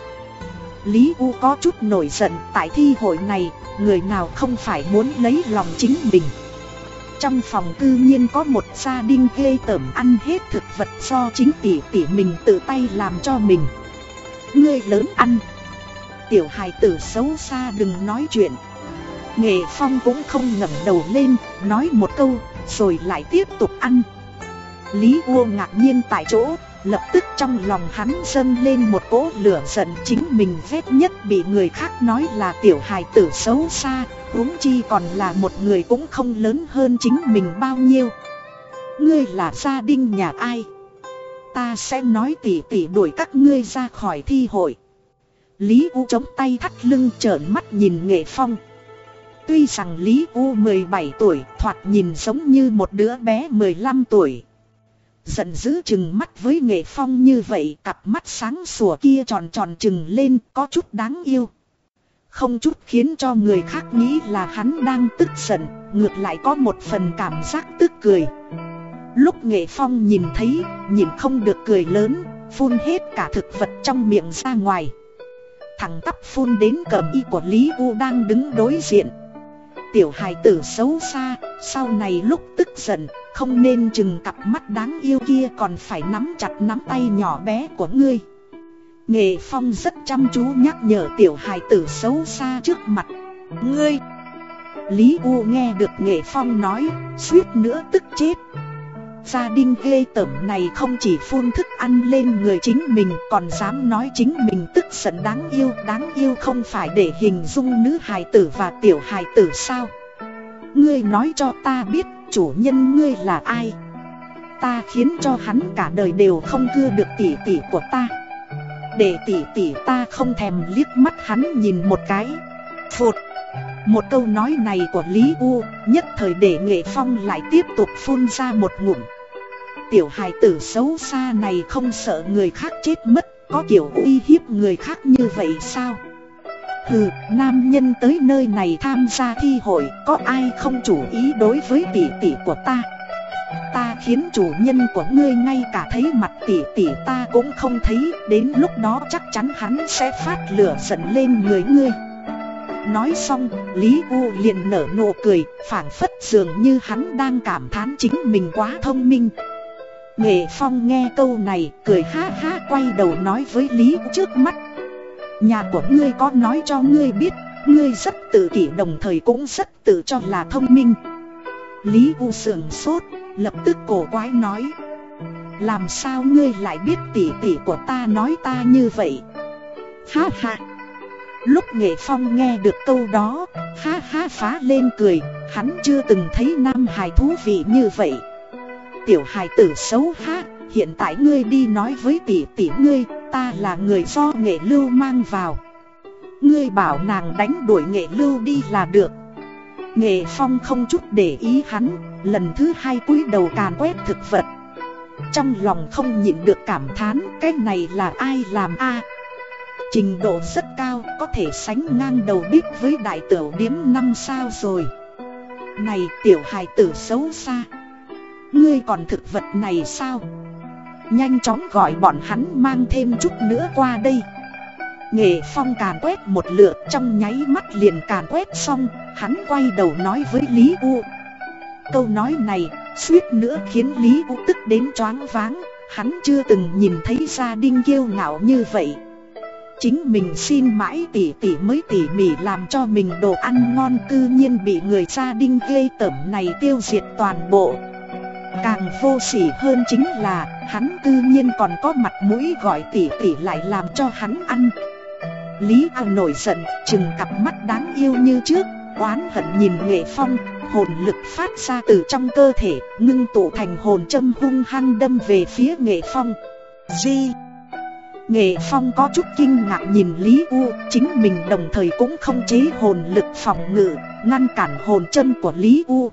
Lý U có chút nổi giận, Tại thi hội này, Người nào không phải muốn lấy lòng chính mình? Trong phòng cư nhiên có một gia đình ghê tởm ăn hết thực vật do chính tỷ tỷ mình tự tay làm cho mình. Ngươi lớn ăn. Tiểu hài tử xấu xa đừng nói chuyện. Nghệ Phong cũng không ngẩng đầu lên, Nói một câu, Rồi lại tiếp tục ăn. Lý uông ngạc nhiên tại chỗ. Lập tức trong lòng hắn dâng lên một cỗ lửa giận chính mình ghét nhất bị người khác nói là tiểu hài tử xấu xa, huống chi còn là một người cũng không lớn hơn chính mình bao nhiêu. Ngươi là gia đình nhà ai? Ta sẽ nói tỉ tỉ đuổi các ngươi ra khỏi thi hội. Lý U chống tay thắt lưng trợn mắt nhìn nghệ phong. Tuy rằng Lý U 17 tuổi, thoạt nhìn giống như một đứa bé 15 tuổi Giận dữ chừng mắt với nghệ phong như vậy, Cặp mắt sáng sủa kia tròn tròn chừng lên, có chút đáng yêu. Không chút khiến cho người khác nghĩ là hắn đang tức giận, Ngược lại có một phần cảm giác tức cười. Lúc nghệ phong nhìn thấy, Nhìn không được cười lớn, Phun hết cả thực vật trong miệng ra ngoài. Thằng tắp phun đến cầm y của Lý U đang đứng đối diện. Tiểu hài tử xấu xa, Sau này lúc tức giận, không nên chừng cặp mắt đáng yêu kia còn phải nắm chặt nắm tay nhỏ bé của ngươi. Nghệ Phong rất chăm chú nhắc nhở tiểu hài tử xấu xa trước mặt. Ngươi! Lý U nghe được Nghệ Phong nói, suýt nữa tức chết. Gia đình ghê tởm này không chỉ phun thức ăn lên người chính mình, còn dám nói chính mình tức giận đáng yêu Đáng yêu không phải để hình dung nữ hài tử và tiểu hài tử sao? Ngươi nói cho ta biết, chủ nhân ngươi là ai? Ta khiến cho hắn cả đời đều không cưa được tỷ tỷ của ta. Để tỷ tỷ ta không thèm liếc mắt hắn nhìn một cái. Phụt! Một câu nói này của Lý U, Nhất thời để nghệ phong lại tiếp tục phun ra một ngụm. Tiểu hài tử xấu xa này không sợ người khác chết mất Có kiểu uy hiếp người khác như vậy sao Hừ, nam nhân tới nơi này tham gia thi hội, có ai không chủ ý đối với tỷ tỷ của ta? Ta khiến chủ nhân của ngươi ngay cả thấy mặt tỷ tỷ ta cũng không thấy, đến lúc đó chắc chắn hắn sẽ phát lửa giận lên người ngươi. Nói xong, Lý U liền nở nụ cười, phảng phất dường như hắn đang cảm thán chính mình quá thông minh. Nghệ Phong nghe câu này, cười ha ha quay đầu nói với Lý U trước mắt. Nhà của ngươi có nói cho ngươi biết Ngươi rất tự kỷ đồng thời cũng rất tự cho là thông minh. Lý U sườn sốt Lập tức cổ quái nói. Làm sao ngươi lại biết tỉ tỉ của ta nói ta như vậy? Ha ha. Lúc nghệ phong nghe được câu đó Ha ha phá lên cười Hắn chưa từng thấy nam hài thú vị như vậy. Tiểu hài tử xấu ha hiện tại ngươi đi nói với tỷ tỷ ngươi, ta là người do nghệ lưu mang vào. Ngươi bảo nàng đánh đuổi nghệ lưu đi là được. Nghệ phong không chút để ý hắn, lần thứ hai cúi đầu càn quét thực vật. Trong lòng không nhịn được cảm thán cái này là ai làm a Trình độ rất cao có thể sánh ngang đầu bếp với đại tiểu điếm năm sao rồi Này tiểu hài tử xấu xa Ngươi còn thực vật này sao? Nhanh chóng gọi bọn hắn mang thêm chút nữa qua đây. Nghệ phong càn quét một lượt, trong nháy mắt liền càn quét xong, Hắn quay đầu nói với Lý U. Câu nói này, suýt nữa khiến Lý U tức đến choáng váng, Hắn chưa từng nhìn thấy gia đình kiêu ngạo như vậy. Chính mình xin mãi tỉ tỉ mới tỉ mỉ làm cho mình đồ ăn ngon, cư nhiên bị người gia đình ghê tởm này tiêu diệt toàn bộ. Càng vô sỉ hơn chính là hắn cư nhiên còn có mặt mũi gọi tỷ tỷ lại làm cho hắn ăn Lý A nổi giận, chừng cặp mắt đáng yêu như trước, oán hận nhìn Nghệ Phong, hồn lực phát ra từ trong cơ thể, ngưng tụ thành hồn châm hung hăng đâm về phía Nghệ Phong. Di Nghệ Phong có chút kinh ngạc nhìn Lý U, chính mình đồng thời cũng không chế hồn lực phòng ngự, ngăn cản hồn châm của Lý U.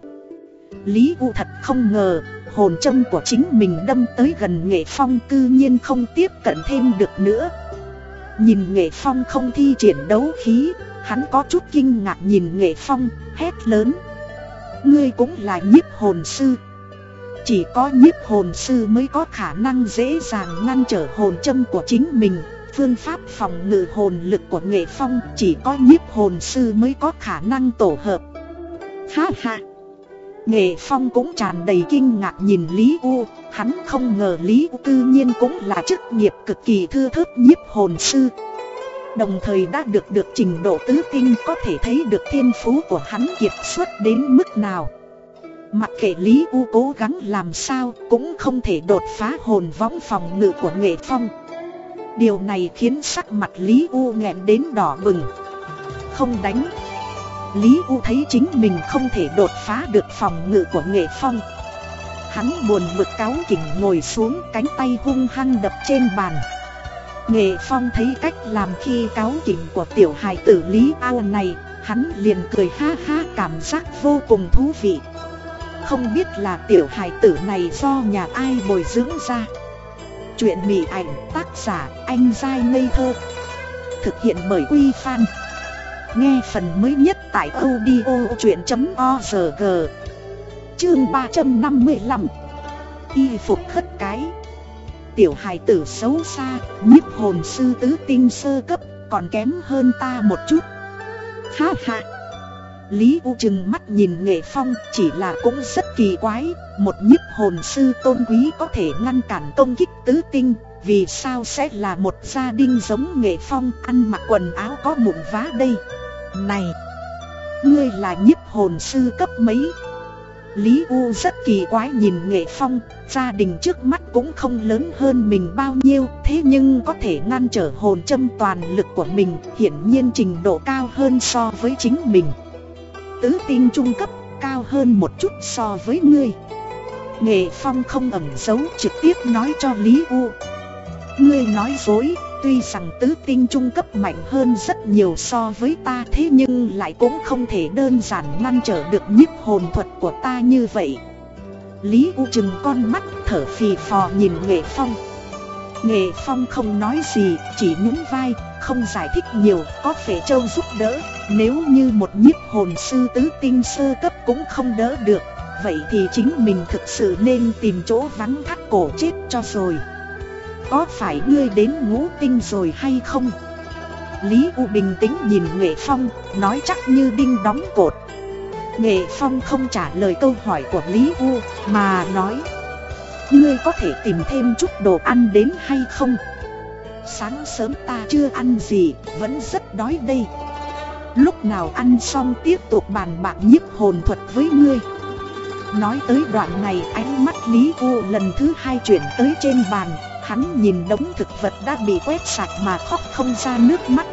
Lý U thật không ngờ, hồn châm của chính mình đâm tới gần Nghệ Phong cư nhiên không tiếp cận thêm được nữa. Nhìn Nghệ Phong không thi triển đấu khí, hắn có chút kinh ngạc nhìn Nghệ Phong, hét lớn. Ngươi cũng là nhiếp hồn sư. Chỉ có nhiếp hồn sư mới có khả năng dễ dàng ngăn trở hồn châm của chính mình. Phương pháp phòng ngự hồn lực của Nghệ Phong chỉ có nhiếp hồn sư mới có khả năng tổ hợp. Ha ha! Nghệ Phong cũng tràn đầy kinh ngạc nhìn Lý U, hắn không ngờ Lý U tự nhiên cũng là chức nghiệp cực kỳ thư thớt nhiếp hồn sư. Đồng thời đã được được trình độ tứ tinh có thể thấy được thiên phú của hắn kiệt xuất đến mức nào. Mặc kệ Lý U cố gắng làm sao cũng không thể đột phá hồn võng phòng ngự của Nghệ Phong. Điều này khiến sắc mặt Lý U nghẹn đến đỏ bừng. Không đánh Lý U thấy chính mình không thể đột phá được phòng ngự của nghệ phong. Hắn buồn bực cáo kỉnh ngồi xuống cánh tay hung hăng đập trên bàn. Nghệ phong thấy cách làm khi cáo kỉnh của tiểu hài tử Lý Ao này, Hắn liền cười ha ha cảm giác vô cùng thú vị. Không biết là tiểu hài tử này do nhà ai bồi dưỡng ra. Chuyện mỉ ảnh tác giả anh dai ngây thơ. Thực hiện bởi Quy Phan. Nghe phần mới nhất tại audio chuyện.org Chương 355 Y phục khất cái. Tiểu hài tử xấu xa, nhiếp hồn sư tứ tinh sơ cấp, còn kém hơn ta một chút. Ha ha. Lý U chừng mắt nhìn nghệ phong chỉ là cũng rất kỳ quái Một nhiếp hồn sư tôn quý có thể ngăn cản công kích tứ tinh Vì sao sẽ là một gia đình giống nghệ phong ăn mặc quần áo có mụn vá đây? Này. Ngươi là nhiếp hồn sư cấp mấy? Lý U rất kỳ quái nhìn Nghệ Phong, Gia đình trước mắt cũng không lớn hơn mình bao nhiêu, Thế nhưng có thể ngăn trở hồn châm toàn lực của mình, Hiển nhiên trình độ cao hơn so với chính mình. Tứ tin trung cấp, cao hơn một chút so với ngươi. Nghệ Phong không ẩn giấu, trực tiếp nói cho Lý U. Ngươi nói dối. Tuy rằng tứ tinh trung cấp mạnh hơn rất nhiều so với ta thế nhưng lại cũng không thể đơn giản ngăn trở được nhiếp hồn thuật của ta như vậy. Lý U chừng con mắt thở phì phò nhìn Nghệ Phong. Nghệ Phong không nói gì, chỉ nhún vai, không giải thích nhiều, có phải châu giúp đỡ. Nếu như một nhiếp hồn sư tứ tinh sơ cấp cũng không đỡ được, vậy thì chính mình thực sự nên tìm chỗ vắng thắt cổ chết cho rồi. Có phải ngươi đến ngũ tinh rồi hay không? Lý U bình tĩnh nhìn Nghệ Phong, nói chắc như đinh đóng cột Nghệ Phong không trả lời câu hỏi của Lý U, mà nói Ngươi có thể tìm thêm chút đồ ăn đến hay không? Sáng sớm ta chưa ăn gì, vẫn rất đói đây Lúc nào ăn xong tiếp tục bàn bạc nhiếp hồn thuật với ngươi Nói tới đoạn này ánh mắt Lý U lần thứ hai chuyển tới trên bàn Hắn nhìn đống thực vật đã bị quét sạch mà khóc không ra nước mắt.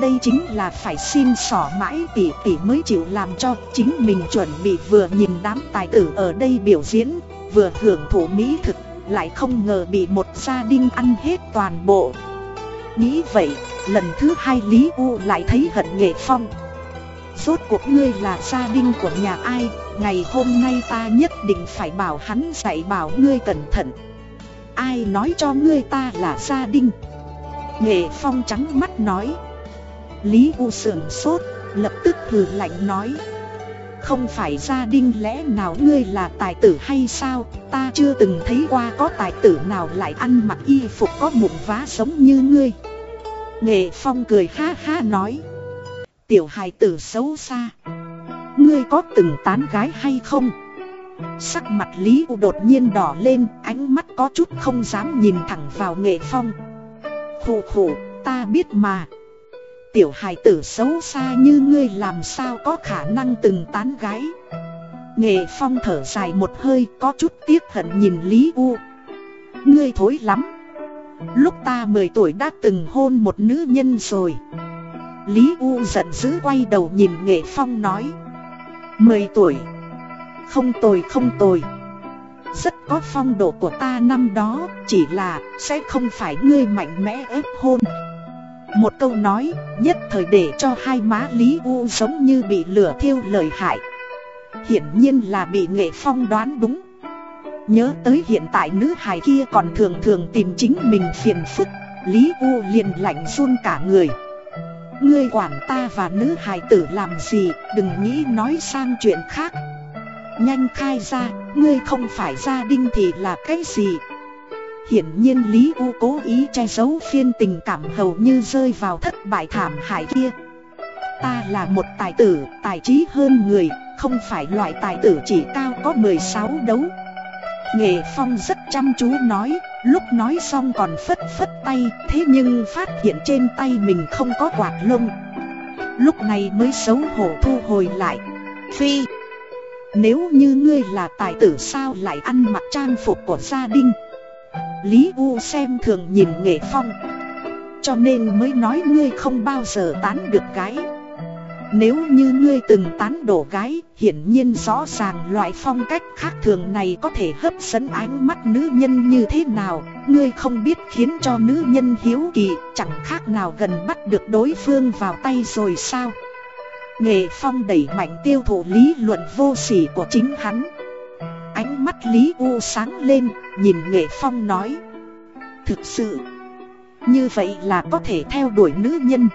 Đây chính là phải xin sỏ mãi tỷ tỷ mới chịu làm cho chính mình chuẩn bị vừa nhìn đám tài tử ở đây biểu diễn Vừa hưởng thụ mỹ thực lại không ngờ bị một gia đình ăn hết toàn bộ. Nghĩ vậy, lần thứ hai Lý U lại thấy hận nghệ phong. Rốt cuộc ngươi là gia đình của nhà ai Ngày hôm nay ta nhất định phải bảo hắn dạy bảo ngươi cẩn thận. Ai nói cho ngươi ta là gia đình Nghệ phong trắng mắt nói. Lý U sườn sốt, lập tức hừ lạnh nói. Không phải gia đình lẽ nào ngươi là tài tử hay sao? Ta chưa từng thấy qua có tài tử nào lại ăn mặc y phục có mụn vá giống như ngươi. Nghệ phong cười ha ha nói. Tiểu hài tử xấu xa. Ngươi có từng tán gái hay không? Sắc mặt Lý U đột nhiên đỏ lên, Ánh mắt có chút không dám nhìn thẳng vào nghệ phong. Khủ khủ ta biết mà. Tiểu hài tử xấu xa như ngươi làm sao có khả năng từng tán gái? Nghệ phong thở dài một hơi, có chút tiếc hận nhìn Lý U. Ngươi thối lắm. Lúc ta 10 tuổi đã từng hôn một nữ nhân rồi. Lý U giận dữ quay đầu nhìn Nghệ Phong nói. 10 tuổi không tồi không tồi. Rất có phong độ của ta năm đó, Chỉ là sẽ không phải ngươi mạnh mẽ ép hôn. Một câu nói, nhất thời để cho hai má Lý U giống như bị lửa thiêu lời hại. Hiển nhiên là bị Nghệ Phong đoán đúng. Nhớ tới hiện tại nữ hài kia còn thường thường tìm chính mình phiền phức, Lý U liền lạnh run cả người. Ngươi quản ta và nữ hài tử làm gì, Đừng nghĩ nói sang chuyện khác. Nhanh khai ra Ngươi không phải gia đình thì là cái gì Hiển nhiên Lý U cố ý che giấu phiên tình cảm hầu như rơi vào thất bại thảm hại kia Ta là một tài tử, tài trí hơn người Không phải loại tài tử chỉ cao có 16 đấu Nghệ Phong rất chăm chú nói, lúc nói xong còn phất phất tay, thế nhưng phát hiện trên tay mình không có quạt lông. Lúc này mới xấu hổ thu hồi lại. Phi, nếu như ngươi là tài tử sao lại ăn mặc trang phục của gia đình? Lý U xem thường nhìn Nghệ Phong. Cho nên mới nói ngươi không bao giờ tán được gái. Nếu như ngươi từng tán đổ gái, hiển nhiên rõ ràng loại phong cách khác thường này có thể hấp dẫn ánh mắt nữ nhân như thế nào, ngươi không biết khiến cho nữ nhân hiếu kỳ, chẳng khác nào gần bắt được đối phương vào tay rồi sao. Nghệ phong đẩy mạnh tiêu thụ lý luận vô sỉ của chính hắn. Ánh mắt Lý U sáng lên, nhìn Nghệ phong nói. Thực sự, như vậy là có thể theo đuổi nữ nhân.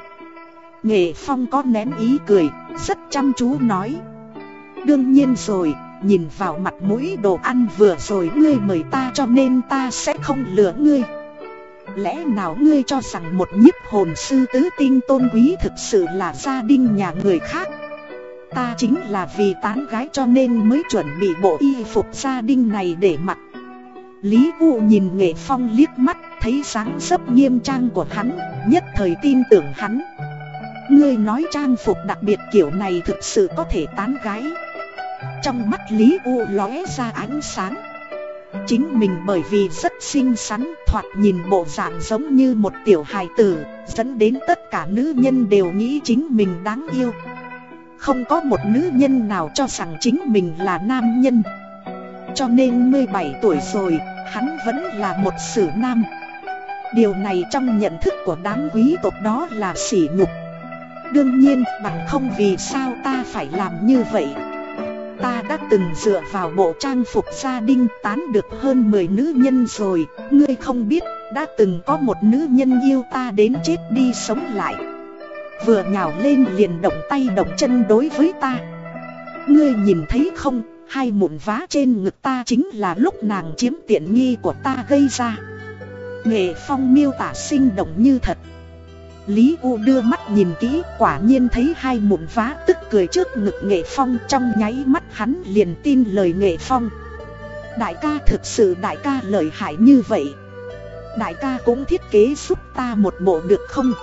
Nghệ Phong có nén ý cười, rất chăm chú nói Đương nhiên rồi, nhìn vào mặt mũi đồ ăn vừa rồi ngươi mời ta cho nên ta sẽ không lừa ngươi Lẽ nào ngươi cho rằng một nhiếp hồn sư tứ tinh tôn quý thực sự là gia đình nhà người khác? Ta chính là vì tán gái cho nên mới chuẩn bị bộ y phục gia đình này để mặc. Lý U nhìn Nghệ Phong liếc mắt, thấy sáng dấp nghiêm trang của hắn, Nhất thời tin tưởng hắn. Ngươi nói trang phục đặc biệt kiểu này thực sự có thể tán gái. Trong mắt Lý U lóe ra ánh sáng. Chính mình bởi vì rất xinh xắn thoạt nhìn bộ dạng giống như một tiểu hài tử Dẫn đến tất cả nữ nhân đều nghĩ chính mình đáng yêu. Không có một nữ nhân nào cho rằng chính mình là nam nhân. Cho nên 17 tuổi rồi, hắn vẫn là một sử nam. Điều này trong nhận thức của đám quý tộc đó là sỉ nhục. Đương nhiên bằng không vì sao ta phải làm như vậy? Ta đã từng dựa vào bộ trang phục gia đình tán được hơn 10 nữ nhân rồi. Ngươi không biết, đã từng có một nữ nhân yêu ta đến chết đi sống lại. Vừa nhào lên liền động tay động chân đối với ta. Ngươi nhìn thấy không, Hai mụn vá trên ngực ta chính là lúc nàng chiếm tiện nghi của ta gây ra. Nghệ phong miêu tả sinh động như thật. Lý U đưa mắt nhìn kỹ, quả nhiên thấy hai mụn vá tức cười trước ngực nghệ phong, trong nháy mắt hắn liền tin lời nghệ phong. Đại ca thực sự đại ca lợi hại như vậy. Đại ca cũng thiết kế giúp ta một bộ được không?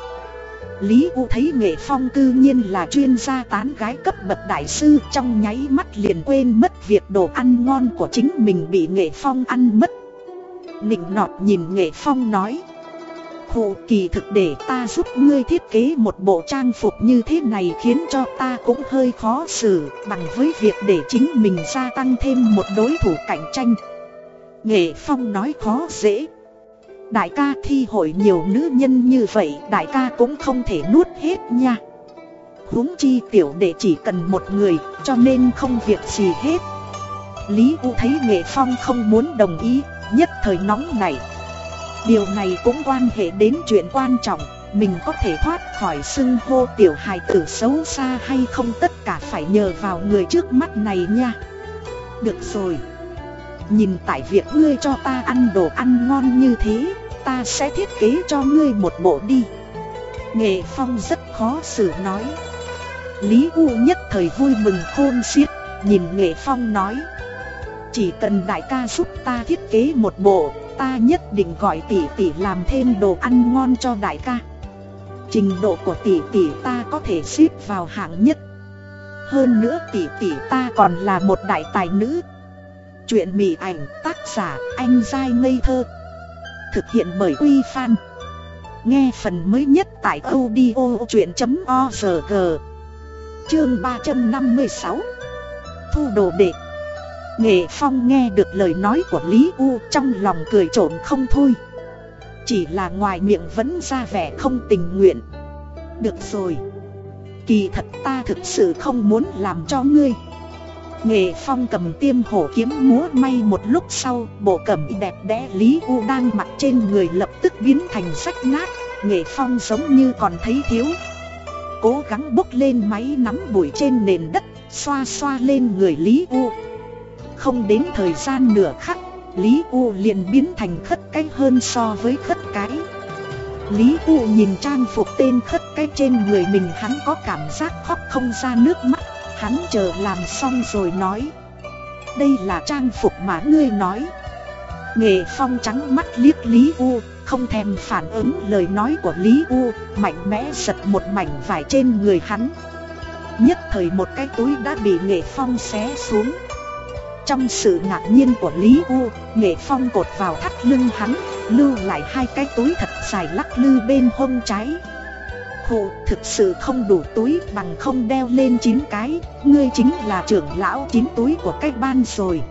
Lý U thấy nghệ phong cư nhiên là chuyên gia tán gái cấp bậc đại sư, Trong nháy mắt liền quên mất việc đồ ăn ngon của chính mình bị nghệ phong ăn mất. Nịnh nọt nhìn nghệ phong nói Hụ kỳ thực để ta giúp ngươi thiết kế một bộ trang phục như thế này khiến cho ta cũng hơi khó xử, bằng với việc để chính mình gia tăng thêm một đối thủ cạnh tranh. Nghệ Phong nói khó dễ. Đại ca thi hội nhiều nữ nhân như vậy, Đại ca cũng không thể nuốt hết nha. Huống chi tiểu đệ chỉ cần một người, cho nên không việc gì hết. Lý U thấy Nghệ Phong không muốn đồng ý, Nhất thời nóng này Điều này cũng quan hệ đến chuyện quan trọng, Mình có thể thoát khỏi xưng hô tiểu hài tử xấu xa hay không tất cả phải nhờ vào người trước mắt này nha. Được rồi. Nhìn tại việc ngươi cho ta ăn đồ ăn ngon như thế, Ta sẽ thiết kế cho ngươi một bộ đi. Nghệ Phong rất khó xử nói. Lý U nhất thời vui mừng khôn xiết, Nhìn Nghệ Phong nói. Chỉ cần đại ca giúp ta thiết kế một bộ, Ta nhất định gọi tỷ tỷ làm thêm đồ ăn ngon cho đại ca. Trình độ của tỷ tỷ ta có thể xếp vào hạng nhất. Hơn nữa tỷ tỷ ta còn là một đại tài nữ. Chuyện mỉ ảnh tác giả anh dai ngây thơ. Thực hiện bởi Quy Phan. Nghe phần mới nhất tại audio chuyện.org Chương 356 Thu đồ đệ. Nghệ Phong nghe được lời nói của Lý U trong lòng cười trộn không thôi. Chỉ là ngoài miệng vẫn ra vẻ không tình nguyện. Được rồi. Kỳ thật ta thực sự không muốn làm cho ngươi. Nghệ Phong cầm tiêm hổ kiếm múa may một lúc sau, Bộ cẩm đẹp đẽ Lý U đang mặc trên người lập tức biến thành rách nát. Nghệ Phong giống như còn thấy thiếu. Cố gắng bốc lên máy nắm bụi trên nền đất, Xoa xoa lên người Lý U. Không đến thời gian nửa khắc, Lý U liền biến thành khất cái hơn so với khất cái. Lý U nhìn trang phục tên khất cái trên người mình, hắn có cảm giác khóc không ra nước mắt, Hắn chờ làm xong rồi nói, Đây là trang phục mà ngươi nói. Nghệ phong trắng mắt liếc Lý U, Không thèm phản ứng lời nói của Lý U, Mạnh mẽ giật một mảnh vải trên người hắn. Nhất thời một cái túi đã bị Nghệ phong xé xuống. Trong sự ngạc nhiên của Lý U, Nghệ phong cột vào thắt lưng hắn, Lưu lại hai cái túi thật dài lắc lư bên hông trái. Khổ thực sự không đủ túi, bằng không đeo lên chín cái, Ngươi chính là trưởng lão chín túi của cái ban rồi.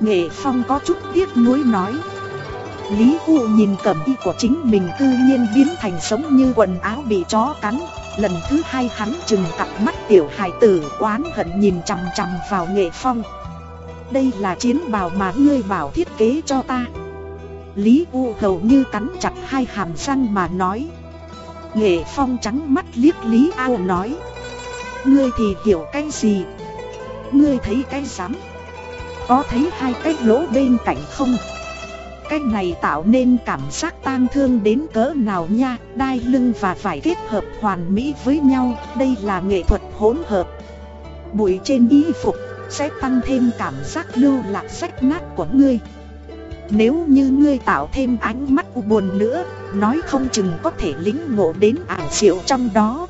Nghệ Phong có chút tiếc nuối nói. Lý U nhìn cẩm y của chính mình tự nhiên biến thành sống như quần áo bị chó cắn. Lần thứ hai hắn chừng cặp mắt tiểu hài tử oán hận nhìn chằm chằm vào Nghệ Phong. Đây là chiến bào mà ngươi bảo thiết kế cho ta. Lý U hầu như cắn chặt hai hàm răng mà nói. Nghệ Phong trắng mắt liếc Lý Ao nói. Ngươi thì hiểu cái gì? Ngươi thấy cái rắm? Có thấy hai cái lỗ bên cạnh không? Cái này tạo nên cảm giác tang thương đến cỡ nào nha. Đai lưng và vải kết hợp hoàn mỹ với nhau. Đây là nghệ thuật hỗn hợp. Bụi trên y phục sẽ tăng thêm cảm giác lưu lạc sách nát của ngươi. Nếu như ngươi tạo thêm ánh mắt u buồn nữa, Nói không chừng có thể lính ngộ đến ảo diệu trong đó.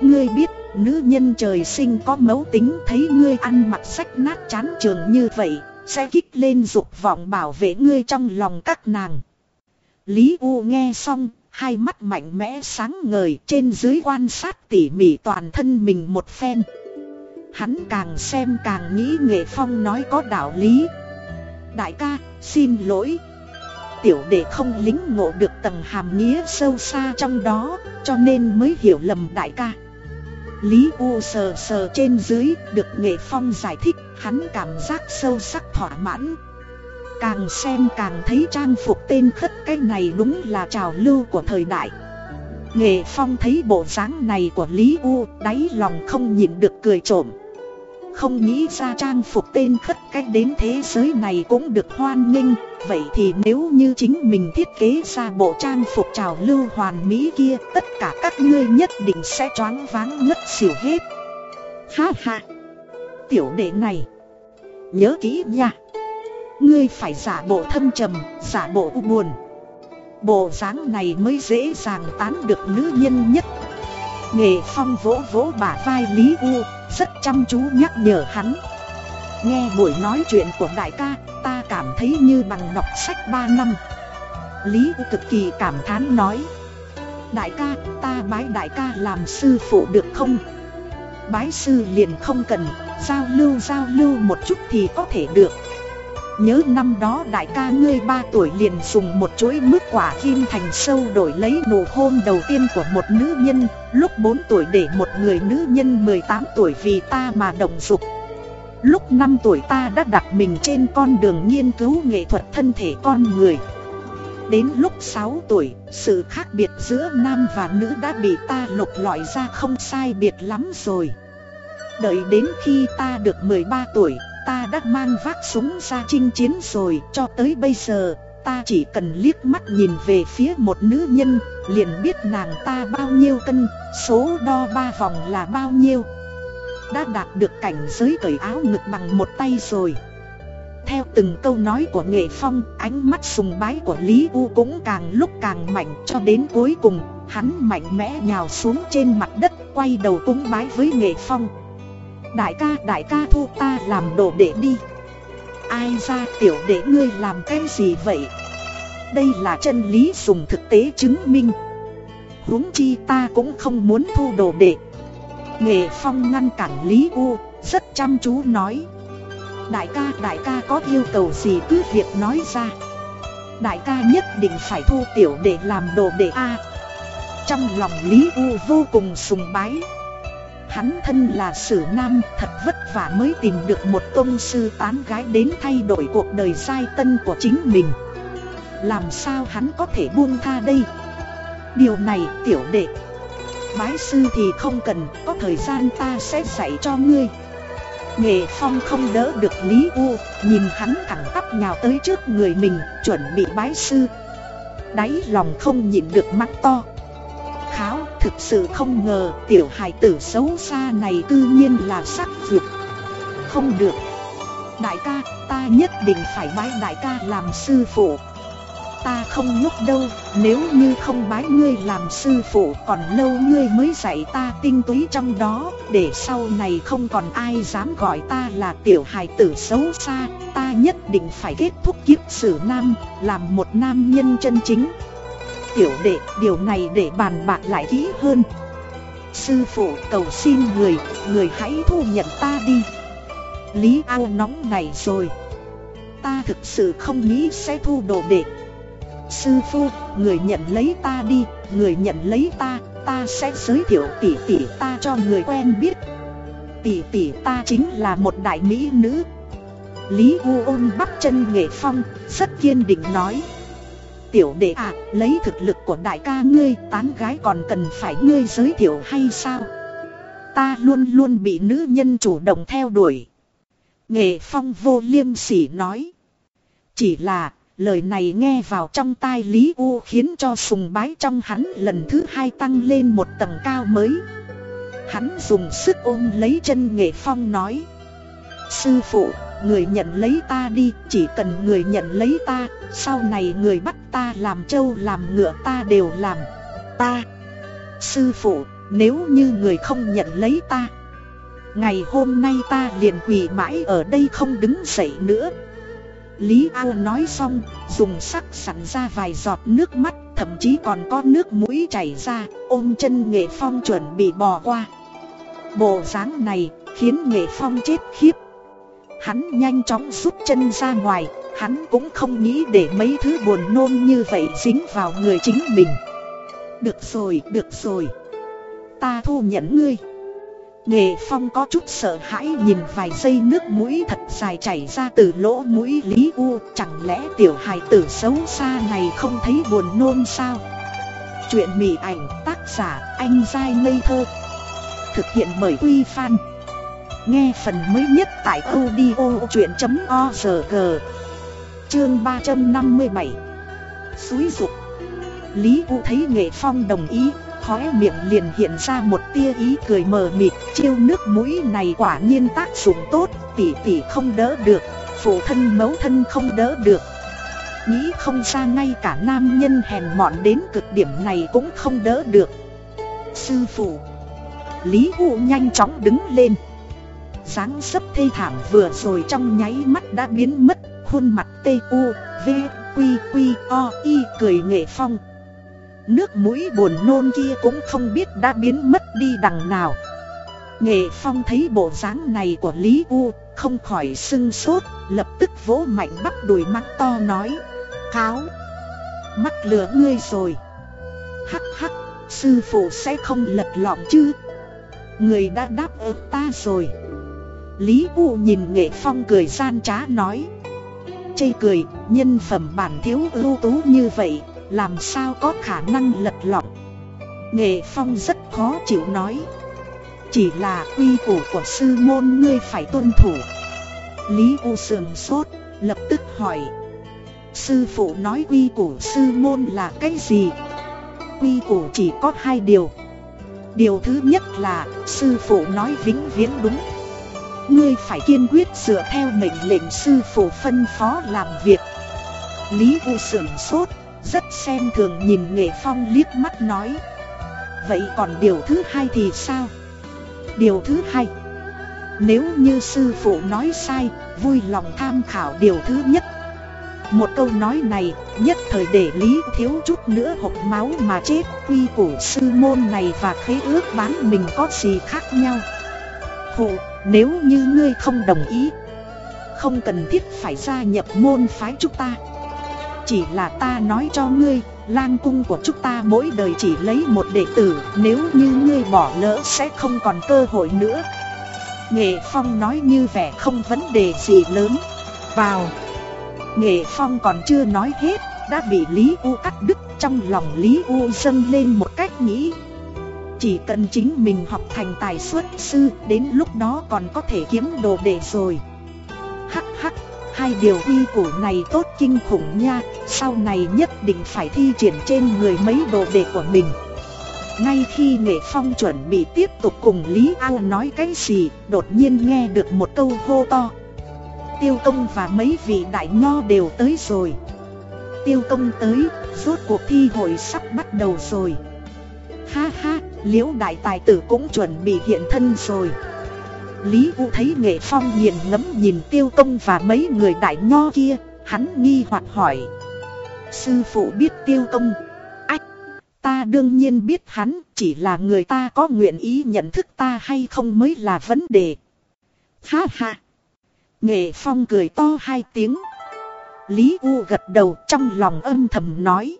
Ngươi biết, nữ nhân trời sinh có mấu tính Thấy ngươi ăn mặc sách nát chán trường như vậy, Sẽ kích lên dục vọng bảo vệ ngươi trong lòng các nàng. Lý U nghe xong, Hai mắt mạnh mẽ sáng ngời, trên dưới quan sát tỉ mỉ toàn thân mình một phen. Hắn càng xem càng nghĩ nghệ phong nói có đạo lý. Đại ca, xin lỗi. Tiểu đệ không lính ngộ được tầng hàm nghĩa sâu xa trong đó Cho nên mới hiểu lầm đại ca. Lý U sờ sờ trên dưới Được nghệ phong giải thích Hắn cảm giác sâu sắc thỏa mãn. Càng xem càng thấy trang phục tên khất cái này đúng là trào lưu của thời đại. Nghệ phong thấy bộ dáng này của Lý U Đáy lòng không nhịn được cười trộm không nghĩ ra trang phục tên khất cách đến thế giới này cũng được hoan nghênh. Vậy thì nếu như chính mình thiết kế ra bộ trang phục trào lưu hoàn mỹ kia Tất cả các ngươi nhất định sẽ choáng váng ngất xỉu hết. Ha ha! Tiểu đệ này! Nhớ kỹ nha! Ngươi phải giả bộ thâm trầm, giả bộ u buồn. Bộ dáng này mới dễ dàng tán được nữ nhân nhất. Nghệ Phong vỗ vỗ bả vai Lý U rất chăm chú nhắc nhở hắn. Nghe buổi nói chuyện của đại ca, Ta cảm thấy như bằng đọc sách 3 năm. Lý cực kỳ cảm thán nói, Đại ca, ta bái đại ca làm sư phụ được không? Bái sư liền không cần, Giao lưu giao lưu một chút thì có thể được. Nhớ năm đó đại ca ngươi 3 tuổi liền dùng một chuỗi mứt quả kim thành sâu đổi lấy nụ hôn đầu tiên của một nữ nhân Lúc 4 tuổi để một người nữ nhân 18 tuổi vì ta mà động dục. Lúc 5 tuổi ta đã đặt mình trên con đường nghiên cứu nghệ thuật thân thể con người. Đến lúc 6 tuổi, sự khác biệt giữa nam và nữ đã bị ta lục lọi ra không sai biệt lắm rồi. Đợi đến khi ta được 13 tuổi, ta đã mang vác súng ra chinh chiến rồi Cho tới bây giờ, ta chỉ cần liếc mắt nhìn về phía một nữ nhân Liền biết nàng ta bao nhiêu cân, số đo ba vòng là bao nhiêu Đã đạt được cảnh giới cởi áo ngực bằng một tay rồi theo từng câu nói của nghệ phong, ánh mắt sùng bái của Lý U cũng càng lúc càng mạnh cho đến cuối cùng, hắn mạnh mẽ nhào xuống trên mặt đất, quay đầu cúng bái với nghệ phong. Đại ca, đại ca thu ta làm đồ đệ đi. Ai ra tiểu đệ ngươi làm cái gì vậy? Đây là chân lý dùng thực tế chứng minh. huống chi ta cũng không muốn thu đồ đệ. Nghệ phong ngăn cản Lý U, rất chăm chú nói. Đại ca, đại ca có yêu cầu gì cứ việc nói ra Đại ca nhất định phải thu tiểu để làm đồ đệ A Trong lòng Lý U vô cùng sùng bái Hắn thân là sử nam thật vất vả mới tìm được một tôn sư tán gái đến thay đổi cuộc đời sai tân của chính mình Làm sao hắn có thể buông tha đây Điều này tiểu đệ Bái sư thì không cần, có thời gian ta sẽ dạy cho ngươi Nghệ Phong không đỡ được Lý U, nhìn hắn thẳng tắp nhào tới trước người mình, chuẩn bị bái sư. Đáy lòng không nhịn được mắt to. Thực sự không ngờ tiểu hài tử xấu xa này cư nhiên là sắc dược Không được. Đại ca, ta nhất định phải bái đại ca làm sư phụ ta không ngốc đâu, nếu như không bái ngươi làm sư phụ còn lâu ngươi mới dạy ta tinh túy trong đó, để sau này không còn ai dám gọi ta là tiểu hài tử xấu xa, ta nhất định phải kết thúc kiếp sử nam, làm một nam nhân chân chính. Tiểu đệ, điều này để bàn bạc lại kỹ hơn. Sư phụ cầu xin người, người hãy thu nhận ta đi. Lý ao nóng này rồi. Ta thực sự không nghĩ sẽ thu đồ đệ Sư phụ, người nhận lấy ta đi, người nhận lấy ta, ta sẽ giới thiệu tỷ tỷ ta cho người quen biết. Tỷ tỷ ta chính là một đại mỹ nữ. Lý U ôn bắt chân nghệ phong, rất kiên định nói. Tiểu đệ à, lấy thực lực của đại ca ngươi, tán gái còn cần phải ngươi giới thiệu hay sao? Ta luôn luôn bị nữ nhân chủ động theo đuổi. Nghệ phong vô liêm sỉ nói. Chỉ là Lời này nghe vào trong tai Lý U khiến cho sùng bái trong hắn lần thứ hai tăng lên một tầng cao mới. Hắn dùng sức ôm lấy chân nghệ phong nói. Sư phụ, người nhận lấy ta đi, chỉ cần người nhận lấy ta, sau này người bắt ta làm trâu làm ngựa ta đều làm. Ta, sư phụ, nếu như người không nhận lấy ta, ngày hôm nay ta liền quỳ mãi ở đây không đứng dậy nữa. Lý Ao nói xong, dùng sắc sẵn ra vài giọt nước mắt, thậm chí còn có nước mũi chảy ra, ôm chân Nghệ Phong chuẩn bị bò qua. Bộ dáng này khiến Nghệ Phong chết khiếp. Hắn nhanh chóng rút chân ra ngoài, hắn cũng không nghĩ để mấy thứ buồn nôn như vậy dính vào người chính mình. Được rồi, được rồi. Ta thu nhận ngươi. Nghệ Phong có chút sợ hãi nhìn vài giây nước mũi thật dài chảy ra từ lỗ mũi Lý U Chẳng lẽ tiểu hài tử xấu xa này không thấy buồn nôn sao Chuyện mỉ ảnh tác giả anh dai ngây thơ Thực hiện bởi Quy Phan Nghe phần mới nhất tại audio.org Chương 357 Xúi dục. Lý U thấy Nghệ Phong đồng ý, khóe miệng liền hiện ra một tia ý cười mờ mịt. Chiêu nước mũi này quả nhiên tác dụng tốt Tỷ tỷ không đỡ được, Phụ thân mấu thân không đỡ được. Nghĩ không ra ngay cả nam nhân hèn mọn đến cực điểm này cũng không đỡ được. Sư phụ. Lý U nhanh chóng đứng lên dáng sấp thê thảm vừa rồi trong nháy mắt đã biến mất Khuôn mặt tê u, v, q q o, y cười nghệ phong. Nước mũi buồn nôn kia cũng không biết đã biến mất đi đằng nào. Nghệ Phong thấy bộ dáng này của Lý U Không khỏi sưng sốt Lập tức vỗ mạnh bắp đùi mắt to nói Kháo mắt lừa ngươi rồi. Hắc hắc Sư phụ sẽ không lật lọng chứ. Người đã đáp ứng ta rồi. Lý U nhìn nghệ phong cười gian trá nói. Chê cười, Nhân phẩm bản thiếu ưu tú như vậy, Làm sao có khả năng lật lọng? Nghệ phong rất khó chịu nói. Chỉ là quy củ của sư môn ngươi phải tuân thủ. Lý U sườn sốt, Lập tức hỏi. Sư phụ nói quy củ sư môn là cái gì? Quy củ chỉ có hai điều. Điều thứ nhất là, sư phụ nói vĩnh viễn đúng. Ngươi phải kiên quyết dựa theo mệnh lệnh sư phụ phân phó làm việc. Lý U sưởng sốt Rất xem thường nhìn nghệ phong liếc mắt nói. Vậy còn điều thứ hai thì sao? Điều thứ hai Nếu như sư phụ nói sai Vui lòng tham khảo điều thứ nhất. Một câu nói này nhất thời để Lý thiếu chút nữa hộp máu mà chết. Quy củ sư môn này và khế ước bán mình có gì khác nhau? Phụ, nếu như ngươi không đồng ý, Không cần thiết phải gia nhập môn phái chúng ta. Chỉ là ta nói cho ngươi, Lang cung của chúng ta mỗi đời chỉ lấy một đệ tử, Nếu như ngươi bỏ lỡ sẽ không còn cơ hội nữa. Nghệ Phong nói như vẻ không vấn đề gì lớn. Vào, Nghệ Phong còn chưa nói hết, Đã bị Lý U cắt đứt Trong lòng Lý U dâng lên một cách nghĩ. Chỉ cần chính mình học thành tài xuất sư Đến lúc đó còn có thể kiếm đồ đệ rồi Hắc hắc Hai điều quy củ này tốt kinh khủng nha Sau này nhất định phải thi triển trên người mấy đồ đệ của mình ngay khi Nghệ Phong chuẩn bị tiếp tục cùng Lý Ao nói cái gì, đột nhiên nghe được một câu hô to. Tiêu công và mấy vị đại nho đều tới rồi. Tiêu công tới, rốt cuộc thi hội sắp bắt đầu rồi. Ha ha, liễu đại tài tử cũng chuẩn bị hiện thân rồi. Lý U thấy Nghệ Phong nghiền ngẫm nhìn tiêu công và mấy người đại nho kia, hắn nghi hoặc hỏi. Sư phụ biết tiêu công. Ta đương nhiên biết hắn chỉ là người ta có nguyện ý nhận thức ta hay không mới là vấn đề. Ha ha. Nghệ Phong cười to hai tiếng. Lý U gật đầu trong lòng âm thầm nói.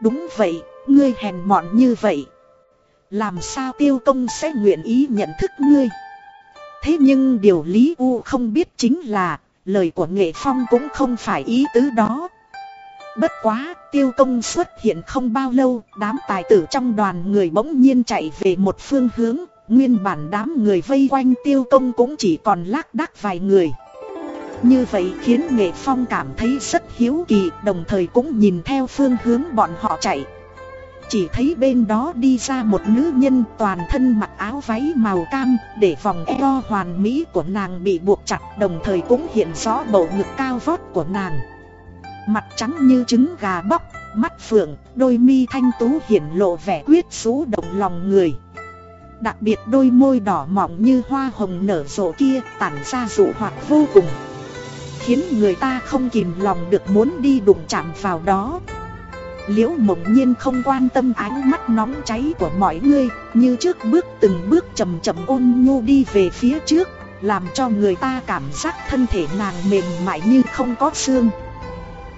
Đúng vậy, ngươi hèn mọn như vậy. Làm sao tiêu công sẽ nguyện ý nhận thức ngươi? Thế nhưng điều Lý U không biết chính là, lời của Nghệ Phong cũng không phải ý tứ đó. Bất quá, tiêu công xuất hiện không bao lâu, đám tài tử trong đoàn người bỗng nhiên chạy về một phương hướng, nguyên bản đám người vây quanh tiêu công cũng chỉ còn lác đác vài người. Như vậy khiến Nghệ Phong cảm thấy rất hiếu kỳ, đồng thời cũng nhìn theo phương hướng bọn họ chạy. Chỉ thấy bên đó đi ra một nữ nhân toàn thân mặc áo váy màu cam, để vòng eo hoàn mỹ của nàng bị buộc chặt, đồng thời cũng hiện rõ bầu ngực cao vót của nàng. Mặt trắng như trứng gà bóc, mắt phượng, đôi mi thanh tú hiển lộ vẻ quyết rũ động lòng người. Đặc biệt đôi môi đỏ mọng như hoa hồng nở rộ kia tản ra dụ hoạt vô cùng. Khiến người ta không kìm lòng được muốn đi đụng chạm vào đó. Liễu mộng nhiên không quan tâm ánh mắt nóng cháy của mọi người, như trước bước từng bước chậm chậm ôn nhu đi về phía trước, làm cho người ta cảm giác thân thể nàng mềm mại như không có xương.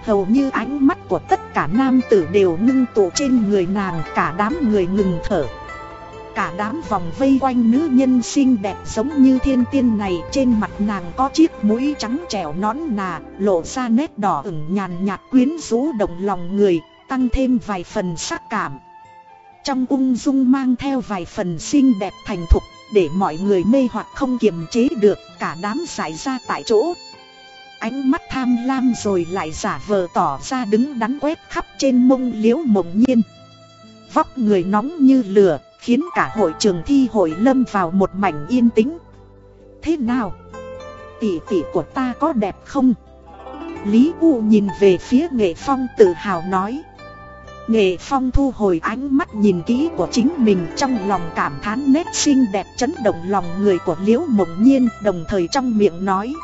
Hầu như ánh mắt của tất cả nam tử đều ngưng tụ trên người nàng cả đám người ngừng thở Cả đám vòng vây quanh nữ nhân xinh đẹp giống như thiên tiên này Trên mặt nàng có chiếc mũi trắng trẻo nón nà Lộ ra nét đỏ ửng nhàn nhạt quyến rũ động lòng người Tăng thêm vài phần sắc cảm Trong ung dung mang theo vài phần xinh đẹp thành thục Để mọi người mê hoặc không kiềm chế được Cả đám giải ra tại chỗ ánh mắt tham lam rồi lại giả vờ tỏ ra đứng đắn quét khắp trên mông liễu mộng nhiên. Vóc người nóng như lửa, khiến cả hội trường thi hội lâm vào một mảnh yên tĩnh. Thế nào? Tỷ tỷ của ta có đẹp không? Lý U nhìn về phía Nghệ Phong tự hào nói. Nghệ Phong thu hồi ánh mắt nhìn kỹ của chính mình trong lòng cảm thán nét xinh đẹp chấn động lòng người của Liễu Mộng Nhiên đồng thời trong miệng nói.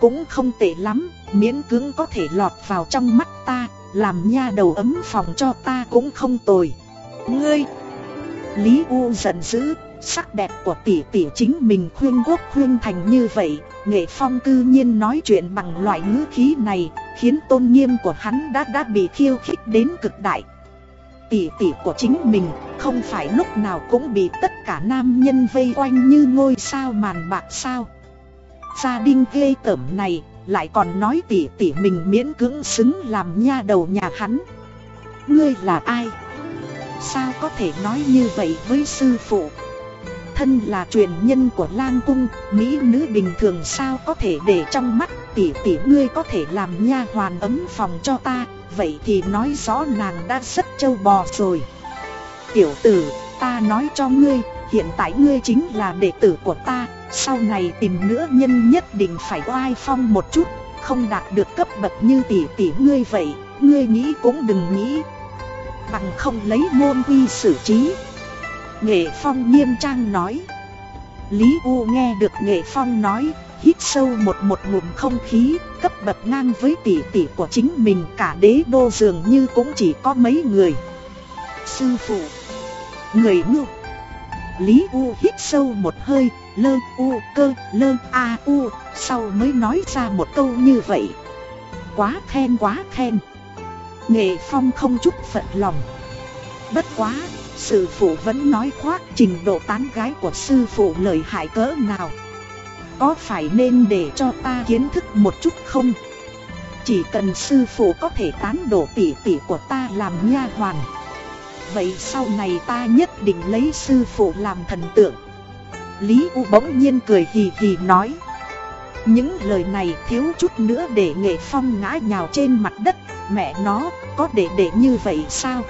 Cũng không tệ lắm, miễn cưỡng có thể lọt vào trong mắt ta, làm nha đầu ấm phòng cho ta cũng không tồi. Ngươi! Lý U giận dữ, sắc đẹp của tỷ tỷ chính mình khuyên quốc khuyên thành như vậy, nghệ phong cư nhiên nói chuyện bằng loại ngữ khí này, khiến tôn nghiêm của hắn đã đã bị khiêu khích đến cực đại. Tỷ tỷ của chính mình không phải lúc nào cũng bị tất cả nam nhân vây quanh như ngôi sao màn bạc sao. Gia đình ghê tởm này lại còn nói tỷ tỷ mình miễn cưỡng xứng làm nha đầu nhà hắn. Ngươi là ai? Sao có thể nói như vậy với sư phụ? Thân là truyền nhân của lang cung, mỹ nữ bình thường sao có thể để trong mắt tỷ tỷ ngươi có thể làm nha hoàn ấm phòng cho ta, vậy thì nói rõ nàng đã rất trâu bò rồi. Tiểu tử, ta nói cho ngươi, hiện tại ngươi chính là đệ tử của ta, sau này tìm nữa nhân nhất định phải oai phong một chút, không đạt được cấp bậc như tỷ tỷ ngươi vậy, ngươi nghĩ cũng đừng nghĩ. Bằng không lấy môn quy xử trí. Nghệ Phong nghiêm trang nói. Lý U nghe được Nghệ Phong nói, hít sâu một một ngụm không khí, cấp bậc ngang với tỷ tỷ của chính mình cả đế đô dường như cũng chỉ có mấy người. Sư phụ, người ngưu. Lý U hít sâu một hơi, lơ u cơ lơ a u, sau mới nói ra một câu như vậy. Quá khen quá khen. Nghệ Phong không chút phật lòng. Bất quá, sư phụ vẫn nói khoác trình độ tán gái của sư phụ lợi hại cỡ nào. Có phải nên để cho ta kiến thức một chút không? Chỉ cần sư phụ có thể tán đổ tỉ tỉ của ta làm nha hoàn. Vậy sau này ta nhất định lấy sư phụ làm thần tượng. Lý U bỗng nhiên cười hì hì nói. Những lời này thiếu chút nữa để nghệ phong ngã nhào trên mặt đất Mẹ nó, có để để như vậy sao?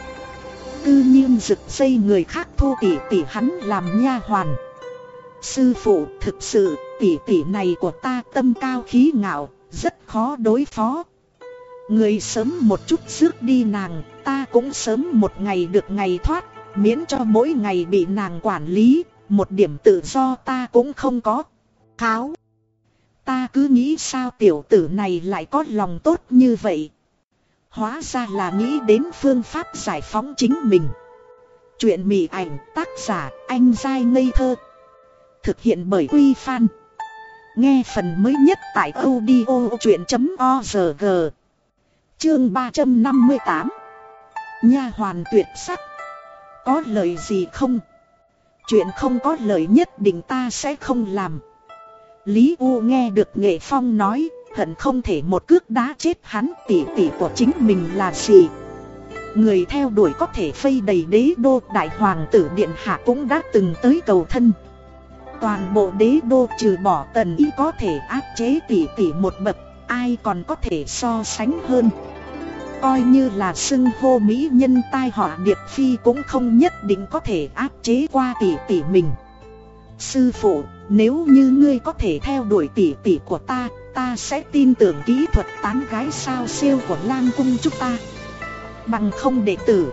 Cư nhiên rực dây người khác thu tỷ tỷ hắn làm nha hoàn. Sư phụ, thực sự tỷ tỷ này của ta tâm cao khí ngạo, Rất khó đối phó. Người sớm một chút rước đi nàng, Ta cũng sớm một ngày được ngày thoát, Miễn cho mỗi ngày bị nàng quản lý, Một điểm tự do ta cũng không có. Kháo! Ta cứ nghĩ sao tiểu tử này lại có lòng tốt như vậy? Hóa ra là nghĩ đến phương pháp giải phóng chính mình. Chuyện mỉ ảnh, tác giả, anh dai ngây thơ. Thực hiện bởi Quy Phan. Nghe phần mới nhất tại audio chuyện.org Chương 358 Nha hoàn tuyệt sắc. Có lời gì không? Chuyện không có lời nhất định ta sẽ không làm. Lý U nghe được Nghệ Phong nói Hận không thể một cước đá chết hắn tỷ tỷ của chính mình là gì? Người theo đuổi có thể phây đầy đế đô Đại hoàng tử Điện Hạ cũng đã từng tới cầu thân. Toàn bộ đế đô trừ bỏ tần y có thể áp chế tỷ tỷ một bậc Ai còn có thể so sánh hơn? Coi như là xưng hô mỹ nhân tai họa điệp phi cũng không nhất định có thể áp chế qua tỷ tỷ mình. Sư phụ, nếu như ngươi có thể theo đuổi tỷ tỷ của ta Ta sẽ tin tưởng kỹ thuật tán gái sao siêu của Lang Cung chúng ta. Bằng không đệ tử.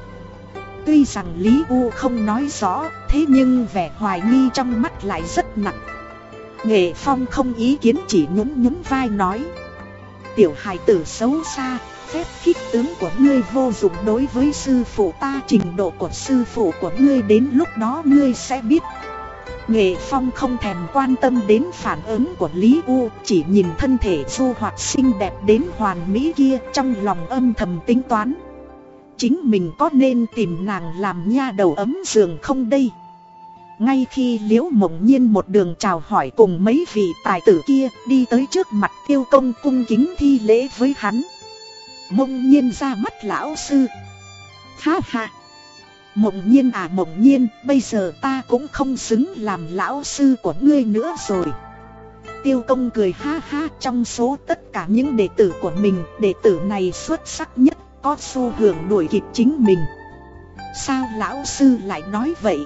Tuy rằng Lý U không nói rõ, Thế nhưng vẻ hoài nghi trong mắt lại rất nặng. Nghệ Phong không ý kiến chỉ nhún nhún vai nói. Tiểu hài tử xấu xa, Phép khích tướng của ngươi vô dụng đối với sư phụ ta, Trình độ của sư phụ của ngươi đến lúc đó ngươi sẽ biết. Nghệ Phong không thèm quan tâm đến phản ứng của Lý U, Chỉ nhìn thân thể du hoạt xinh đẹp đến hoàn mỹ kia trong lòng âm thầm tính toán. Chính mình có nên tìm nàng làm nha đầu ấm giường không đây? Ngay khi Liễu Mộng Nhiên một đường chào hỏi cùng mấy vị tài tử kia Đi tới trước mặt tiêu công cung kính thi lễ với hắn, Mộng Nhiên ra mắt lão sư. Ha ha! Mộng nhiên à mộng nhiên, bây giờ ta cũng không xứng làm lão sư của ngươi nữa rồi. Tiêu công cười ha ha trong số tất cả những đệ tử của mình, đệ tử này xuất sắc nhất, có xu hướng đuổi kịp chính mình. Sao lão sư lại nói vậy?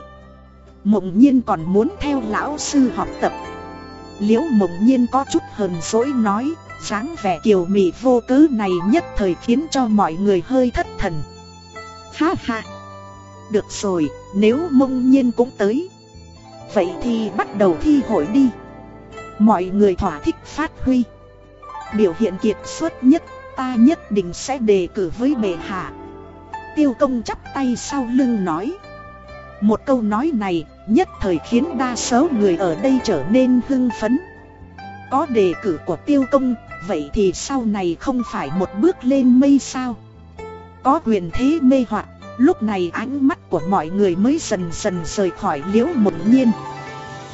Mộng nhiên còn muốn theo lão sư học tập. Liễu mộng nhiên có chút hờn dỗi nói, dáng vẻ kiều mị vô cớ này nhất thời khiến cho mọi người hơi thất thần. Ha ha! Được rồi, nếu mông nhiên cũng tới. Vậy thì bắt đầu thi hội đi. Mọi người thỏa thích phát huy. Biểu hiện kiệt xuất nhất Ta nhất định sẽ đề cử với bệ hạ. Tiêu công chắp tay sau lưng nói. Một câu nói này nhất thời khiến đa số người ở đây trở nên hưng phấn. Có đề cử của tiêu công, vậy thì sau này không phải một bước lên mây sao? Có quyền thế mê hoặc, lúc này ánh mắt của mọi người mới dần dần rời khỏi liễu mộng nhiên.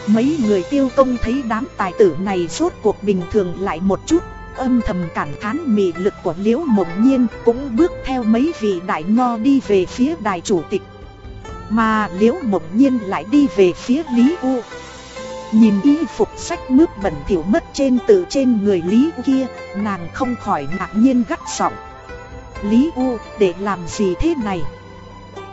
Mấy người tiêu công thấy đám tài tử này rốt cuộc bình thường lại một chút, Âm thầm cảm thán mị lực của liễu mộng nhiên Cũng bước theo mấy vị đại nho đi về phía đài chủ tịch. Mà liễu mộng nhiên lại đi về phía Lý U. Nhìn y phục sách mướp bẩn thỉu mất trên từ trên người Lý U kia, Nàng không khỏi ngạc nhiên gắt giọng. Lý U, để làm gì thế này?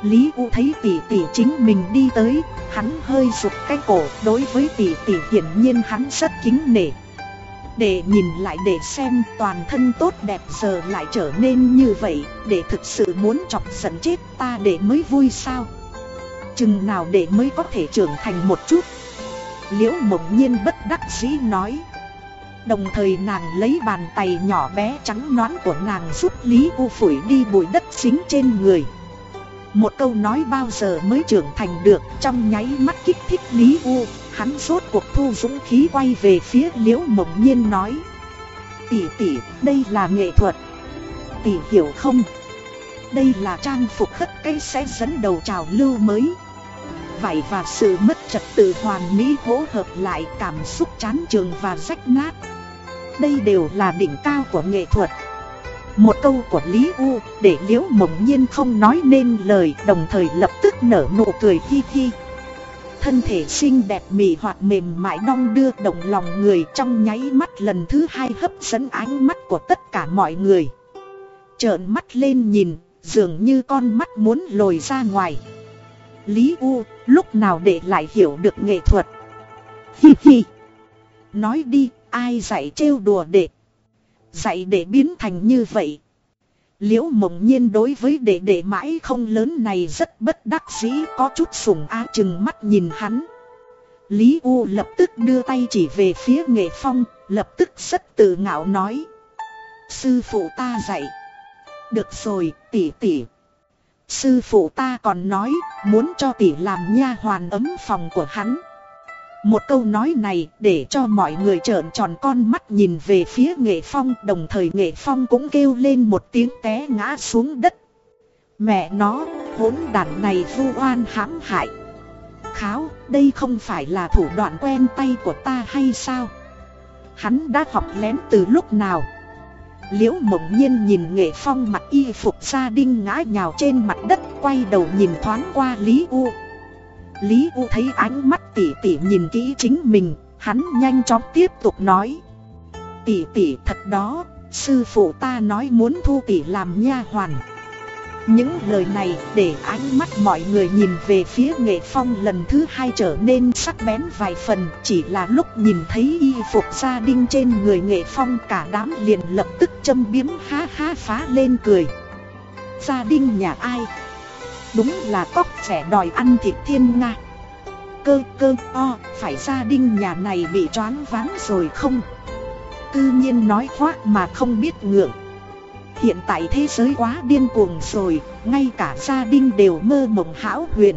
Lý U thấy tỷ tỷ chính mình đi tới, hắn hơi rụt cái cổ, đối với tỷ tỷ hiển nhiên hắn rất kính nể. Để nhìn lại để xem toàn thân tốt đẹp giờ lại trở nên như vậy, để thực sự muốn chọc giận chết ta để mới vui sao? Chừng nào để mới có thể trưởng thành một chút? Liễu mộng nhiên bất đắc dĩ nói. Đồng thời nàng lấy bàn tay nhỏ bé trắng nõn của nàng giúp Lý U phủi đi bụi đất dính trên người. Một câu nói bao giờ mới trưởng thành được trong nháy mắt kích thích Lý U Hắn rốt cuộc thu dũng khí quay về phía liễu mộng nhiên nói. Tỷ tỷ, đây là nghệ thuật. Tỷ hiểu không? Đây là trang phục khất cây sẽ dẫn đầu trào lưu mới. Vậy và sự mất trật tự hoàn mỹ hỗ hợp lại cảm xúc chán trường và rách nát. Đây đều là đỉnh cao của nghệ thuật một câu của Lý U để Liễu Mộng Nhiên không nói nên lời đồng thời lập tức nở nụ cười hi hi. Thân thể xinh đẹp mị hoạt mềm mại đong đưa động lòng người trong nháy mắt lần thứ hai hấp dẫn ánh mắt của tất cả mọi người. Trợn mắt lên nhìn, dường như con mắt muốn lồi ra ngoài. Lý U, lúc nào để lại hiểu được nghệ thuật? Hi hi. Nói đi, ai dạy trêu đùa để Dạy để biến thành như vậy. Liễu mộng nhiên đối với đệ đệ mãi không lớn này rất bất đắc dĩ có chút sủng á chừng mắt nhìn hắn. Lý U lập tức đưa tay chỉ về phía nghệ phong, lập tức rất tự ngạo nói. Sư phụ ta dạy. Được rồi, tỷ tỷ. Sư phụ ta còn nói, muốn cho tỷ làm nha hoàn ấm phòng của hắn. Một câu nói này để cho mọi người trợn tròn con mắt nhìn về phía nghệ phong Đồng thời nghệ phong cũng kêu lên một tiếng té ngã xuống đất. Mẹ nó, hỗn đàn này vu oan hãm hại. Kháo, đây không phải là thủ đoạn quen tay của ta hay sao? Hắn đã học lén từ lúc nào? Liễu mộng nhiên nhìn nghệ phong mặc y phục gia đinh ngã nhào trên mặt đất Quay đầu nhìn thoáng qua Lý U. Lý U thấy ánh mắt tỷ tỷ nhìn kỹ chính mình, hắn nhanh chóng tiếp tục nói. Tỷ tỷ thật đó, sư phụ ta nói muốn thu tỷ làm nha hoàn. Những lời này để ánh mắt mọi người nhìn về phía nghệ phong lần thứ hai trở nên sắc bén vài phần Chỉ là lúc nhìn thấy y phục gia đinh trên người nghệ phong cả đám liền lập tức châm biếm ha ha phá lên cười Gia đinh nhà ai? Đúng là cóc vẻ đòi ăn thịt thiên nga Cơ cơ o, phải gia đình nhà này bị choáng váng rồi không? Cư nhiên nói khoác mà không biết ngượng Hiện tại thế giới quá điên cuồng rồi, ngay cả gia đình đều mơ mộng hão huyền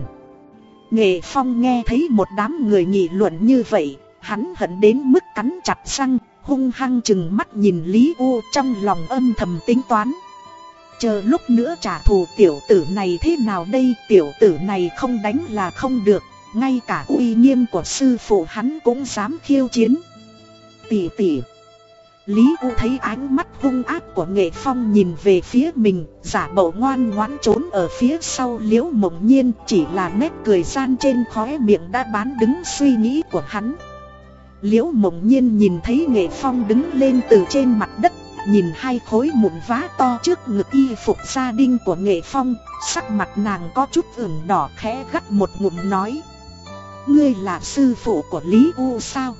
Nghệ Phong nghe thấy một đám người nghị luận như vậy, hắn hận đến mức cắn chặt răng, hung hăng chừng mắt nhìn Lý U trong lòng âm thầm tính toán. Chờ lúc nữa trả thù tiểu tử này thế nào đây? Tiểu tử này không đánh là không được. Ngay cả uy nghiêm của sư phụ hắn cũng dám khiêu chiến. Tỷ tỷ Lý U thấy ánh mắt hung ác của nghệ phong nhìn về phía mình, Giả bộ ngoan ngoãn trốn ở phía sau liễu mộng nhiên, Chỉ là nét cười gian trên khóe miệng đã bán đứng suy nghĩ của hắn. Liễu mộng nhiên nhìn thấy nghệ phong đứng lên từ trên mặt đất Nhìn hai khối mụn vá to trước ngực y phục gia đình của nghệ phong, Sắc mặt nàng có chút ửng đỏ khẽ gắt một ngụm nói. Ngươi là sư phụ của Lý U sao?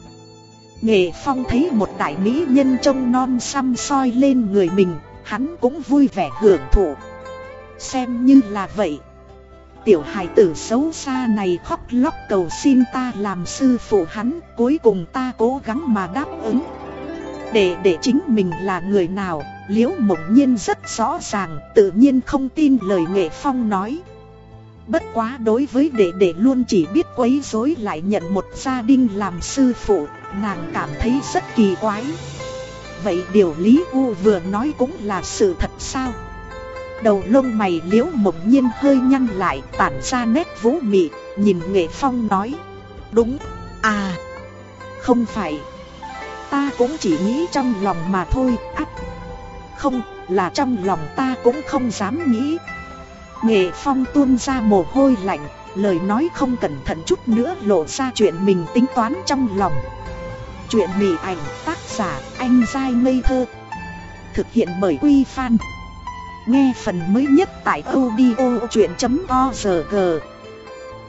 Nghệ phong thấy một đại mỹ nhân trông non xăm soi lên người mình, Hắn cũng vui vẻ hưởng thụ. Xem như là vậy. Tiểu hài tử xấu xa này khóc lóc cầu xin ta làm sư phụ hắn, Cuối cùng ta cố gắng mà đáp ứng để để chính mình là người nào, Liễu Mộng Nhiên rất rõ ràng, tự nhiên không tin lời Nghệ Phong nói. Bất quá đối với đệ đệ luôn chỉ biết quấy rối lại nhận một gia đình làm sư phụ, nàng cảm thấy rất kỳ quái. Vậy điều Lý U vừa nói cũng là sự thật sao? Đầu lông mày liễu mộng nhiên hơi nhăn lại tản ra nét vũ mị, nhìn nghệ phong nói. Đúng, à, không phải. Ta cũng chỉ nghĩ trong lòng mà thôi, ắt. Không, là trong lòng ta cũng không dám nghĩ. Nghệ phong tuôn ra mồ hôi lạnh, lời nói không cẩn thận chút nữa lộ ra chuyện mình tính toán trong lòng. Chuyện mỉ ảnh tác giả anh dai ngây thơ Thực hiện bởi Quy Phan Nghe phần mới nhất tại audio chuyện.org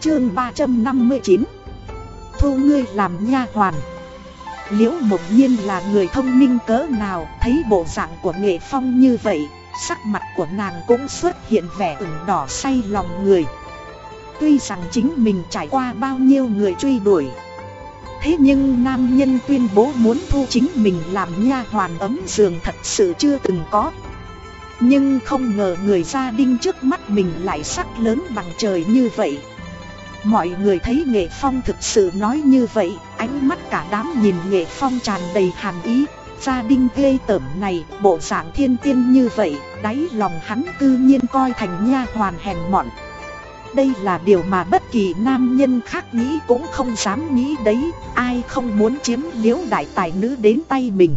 Chương 359 Thu ngươi làm nha hoàn Liễu mộc nhiên là người thông minh cỡ nào, Thấy bộ dạng của nghệ phong như vậy, Sắc mặt của nàng cũng xuất hiện vẻ ửng đỏ say lòng người. Tuy rằng chính mình trải qua bao nhiêu người truy đuổi, Thế nhưng nam nhân tuyên bố muốn thu chính mình làm nha hoàn ấm giường thật sự chưa từng có. Nhưng không ngờ người gia đình trước mắt mình lại sắc lớn bằng trời như vậy. Mọi người thấy nghệ phong thực sự nói như vậy, Ánh mắt cả đám nhìn nghệ phong tràn đầy hàn ý. Gia đình ghê tởm này, bộ dạng thiên tiên như vậy, Đáy lòng hắn cư nhiên coi thành nha hoàn hèn mọn. Đây là điều mà bất kỳ nam nhân khác nghĩ cũng không dám nghĩ đấy, Ai không muốn chiếm liễu đại tài nữ đến tay mình.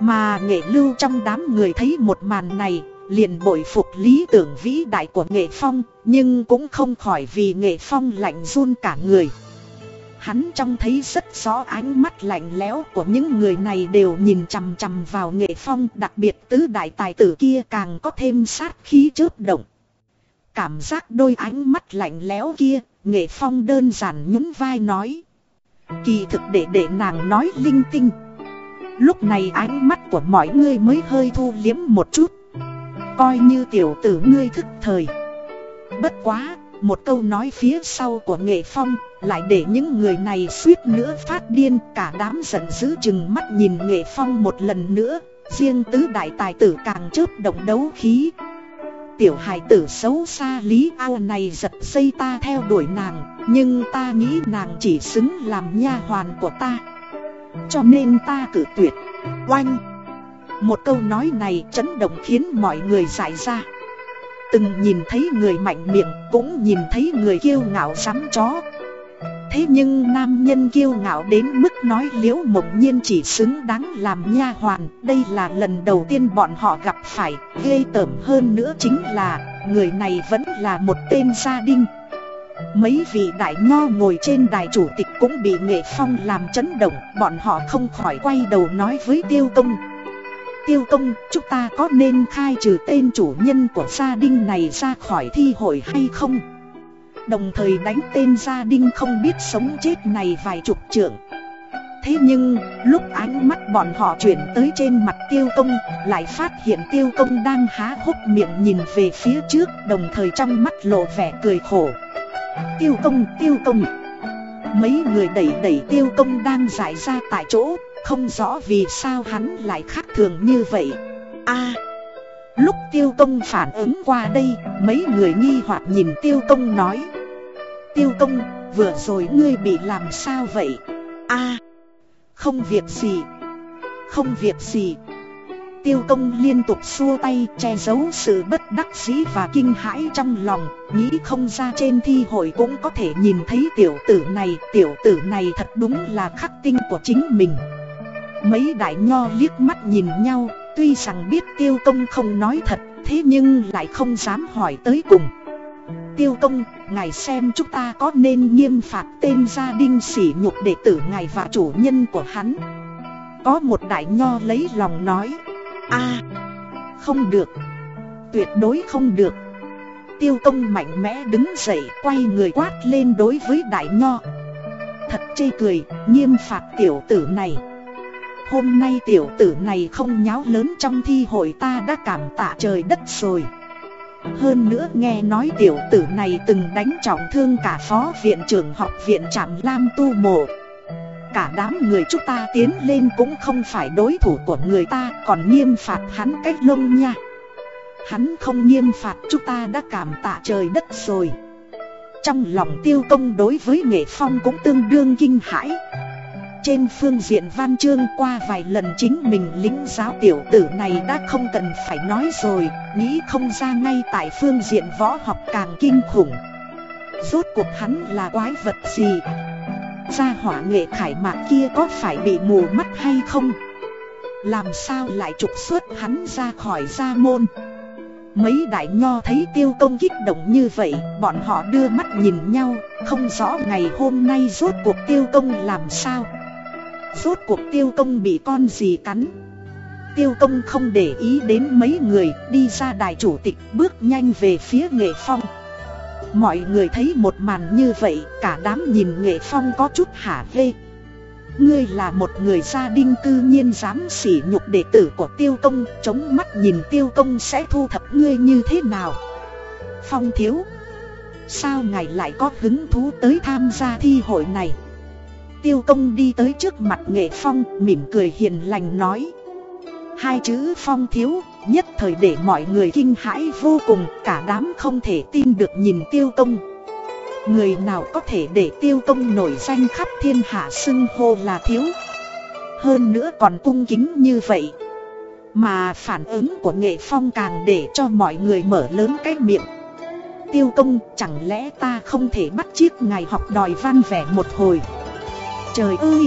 Mà nghệ lưu trong đám người thấy một màn này liền bội phục lý tưởng vĩ đại của nghệ phong Nhưng cũng không khỏi vì nghệ phong lạnh run cả người Hắn trông thấy rất rõ ánh mắt lạnh lẽo của những người này đều nhìn chằm chằm vào nghệ phong Đặc biệt tứ đại tài tử kia càng có thêm sát khí chớp động Cảm giác đôi ánh mắt lạnh lẽo kia, nghệ phong đơn giản nhún vai nói. Kỳ thực để để nàng nói linh tinh. Lúc này ánh mắt của mọi người mới hơi thu liếm một chút. Coi như tiểu tử ngươi thức thời. Bất quá, một câu nói phía sau của nghệ phong lại để những người này suýt nữa phát điên cả đám giận dữ chừng mắt nhìn nghệ phong một lần nữa riêng tứ đại tài tử càng chớp động đấu khí. Tiểu hài tử xấu xa lý ao này giật dây ta theo đuổi nàng Nhưng ta nghĩ nàng chỉ xứng làm nha hoàn của ta. Cho nên ta cử tuyệt. Oanh! Một câu nói này chấn động khiến mọi người giải ra. Từng nhìn thấy người mạnh miệng, Cũng nhìn thấy người kiêu ngạo sắm chó. Thế nhưng nam nhân kiêu ngạo đến mức nói liễu mộng nhiên chỉ xứng đáng làm nha hoàn. Đây là lần đầu tiên bọn họ gặp phải. Ghê tởm hơn nữa chính là, Người này vẫn là một tên gia đình. Mấy vị đại nho ngồi trên đài chủ tịch cũng bị nghệ phong làm chấn động. Bọn họ không khỏi quay đầu nói với tiêu công Tiêu công, chúng ta có nên khai trừ tên chủ nhân của gia đình này ra khỏi thi hội hay không? Đồng thời đánh tên gia đình không biết sống chết này vài chục trượng Thế nhưng, lúc ánh mắt bọn họ chuyển tới trên mặt tiêu công Lại phát hiện tiêu công đang há hốc miệng nhìn về phía trước Đồng thời trong mắt lộ vẻ cười khổ. Tiêu công, tiêu công. Mấy người đẩy đẩy tiêu công đang giải ra tại chỗ. Không rõ vì sao hắn lại khác thường như vậy a Lúc tiêu công phản ứng qua đây Mấy người nghi hoặc nhìn tiêu công nói Tiêu công, vừa rồi ngươi bị làm sao vậy? a không việc gì. Không việc gì. Tiêu công liên tục xua tay che giấu sự bất đắc dĩ và kinh hãi trong lòng Nghĩ không ra trên thi hội cũng có thể nhìn thấy tiểu tử này Tiểu tử này thật đúng là khắc tinh của chính mình Mấy đại nho liếc mắt nhìn nhau Tuy rằng biết tiêu công không nói thật Thế nhưng lại không dám hỏi tới cùng. Tiêu công, ngài xem chúng ta có nên nghiêm phạt tên gia đình sỉ nhục đệ tử ngài và chủ nhân của hắn? Có một đại nho lấy lòng nói a không được Tuyệt đối không được. Tiêu công mạnh mẽ đứng dậy quay người quát lên đối với đại nho. Thật chê cười, nghiêm phạt tiểu tử này. Hôm nay tiểu tử này không nháo lớn trong thi hội ta đã cảm tạ trời đất rồi. Hơn nữa nghe nói tiểu tử này từng đánh trọng thương cả phó viện trưởng học viện Trạm Lam Tu Mộ. Cả đám người chúng ta tiến lên cũng không phải đối thủ của người ta, còn nghiêm phạt hắn cách lông nha. Hắn không nghiêm phạt chúng ta đã cảm tạ trời đất rồi. Trong lòng tiêu công đối với nghệ phong cũng tương đương kinh hãi. Trên phương diện văn chương qua vài lần chính mình lính giáo tiểu tử này đã không cần phải nói rồi, Nghĩ không ra ngay tại phương diện võ học càng kinh khủng. Rốt cuộc hắn là quái vật gì? Gia hỏa nghệ khải mạc kia có phải bị mù mắt hay không? Làm sao lại trục xuất hắn ra khỏi gia môn? Mấy đại nho thấy tiêu công kích động như vậy, Bọn họ đưa mắt nhìn nhau, Không rõ ngày hôm nay rốt cuộc tiêu công làm sao. Rốt cuộc tiêu công bị con gì cắn? Tiêu công không để ý đến mấy người, Đi ra đài chủ tịch, bước nhanh về phía nghệ phong. Mọi người thấy một màn như vậy, Cả đám nhìn nghệ phong có chút hả hê. Ngươi là một người gia đình cư nhiên dám sỉ nhục đệ tử của tiêu công, Chống mắt nhìn tiêu công sẽ thu thập ngươi như thế nào? Phong thiếu, Sao ngài lại có hứng thú tới tham gia thi hội này? Tiêu công đi tới trước mặt nghệ phong, mỉm cười hiền lành nói. Hai chữ phong thiếu, nhất thời để mọi người kinh hãi vô cùng, Cả đám không thể tin được nhìn tiêu công. Người nào có thể để tiêu công nổi danh khắp thiên hạ xưng hô là thiếu? Hơn nữa còn cung kính như vậy. Mà phản ứng của nghệ phong càng để cho mọi người mở lớn cái miệng. Tiêu công, chẳng lẽ ta không thể bắt chiếc ngài học đòi văn vẻ một hồi? Trời ơi!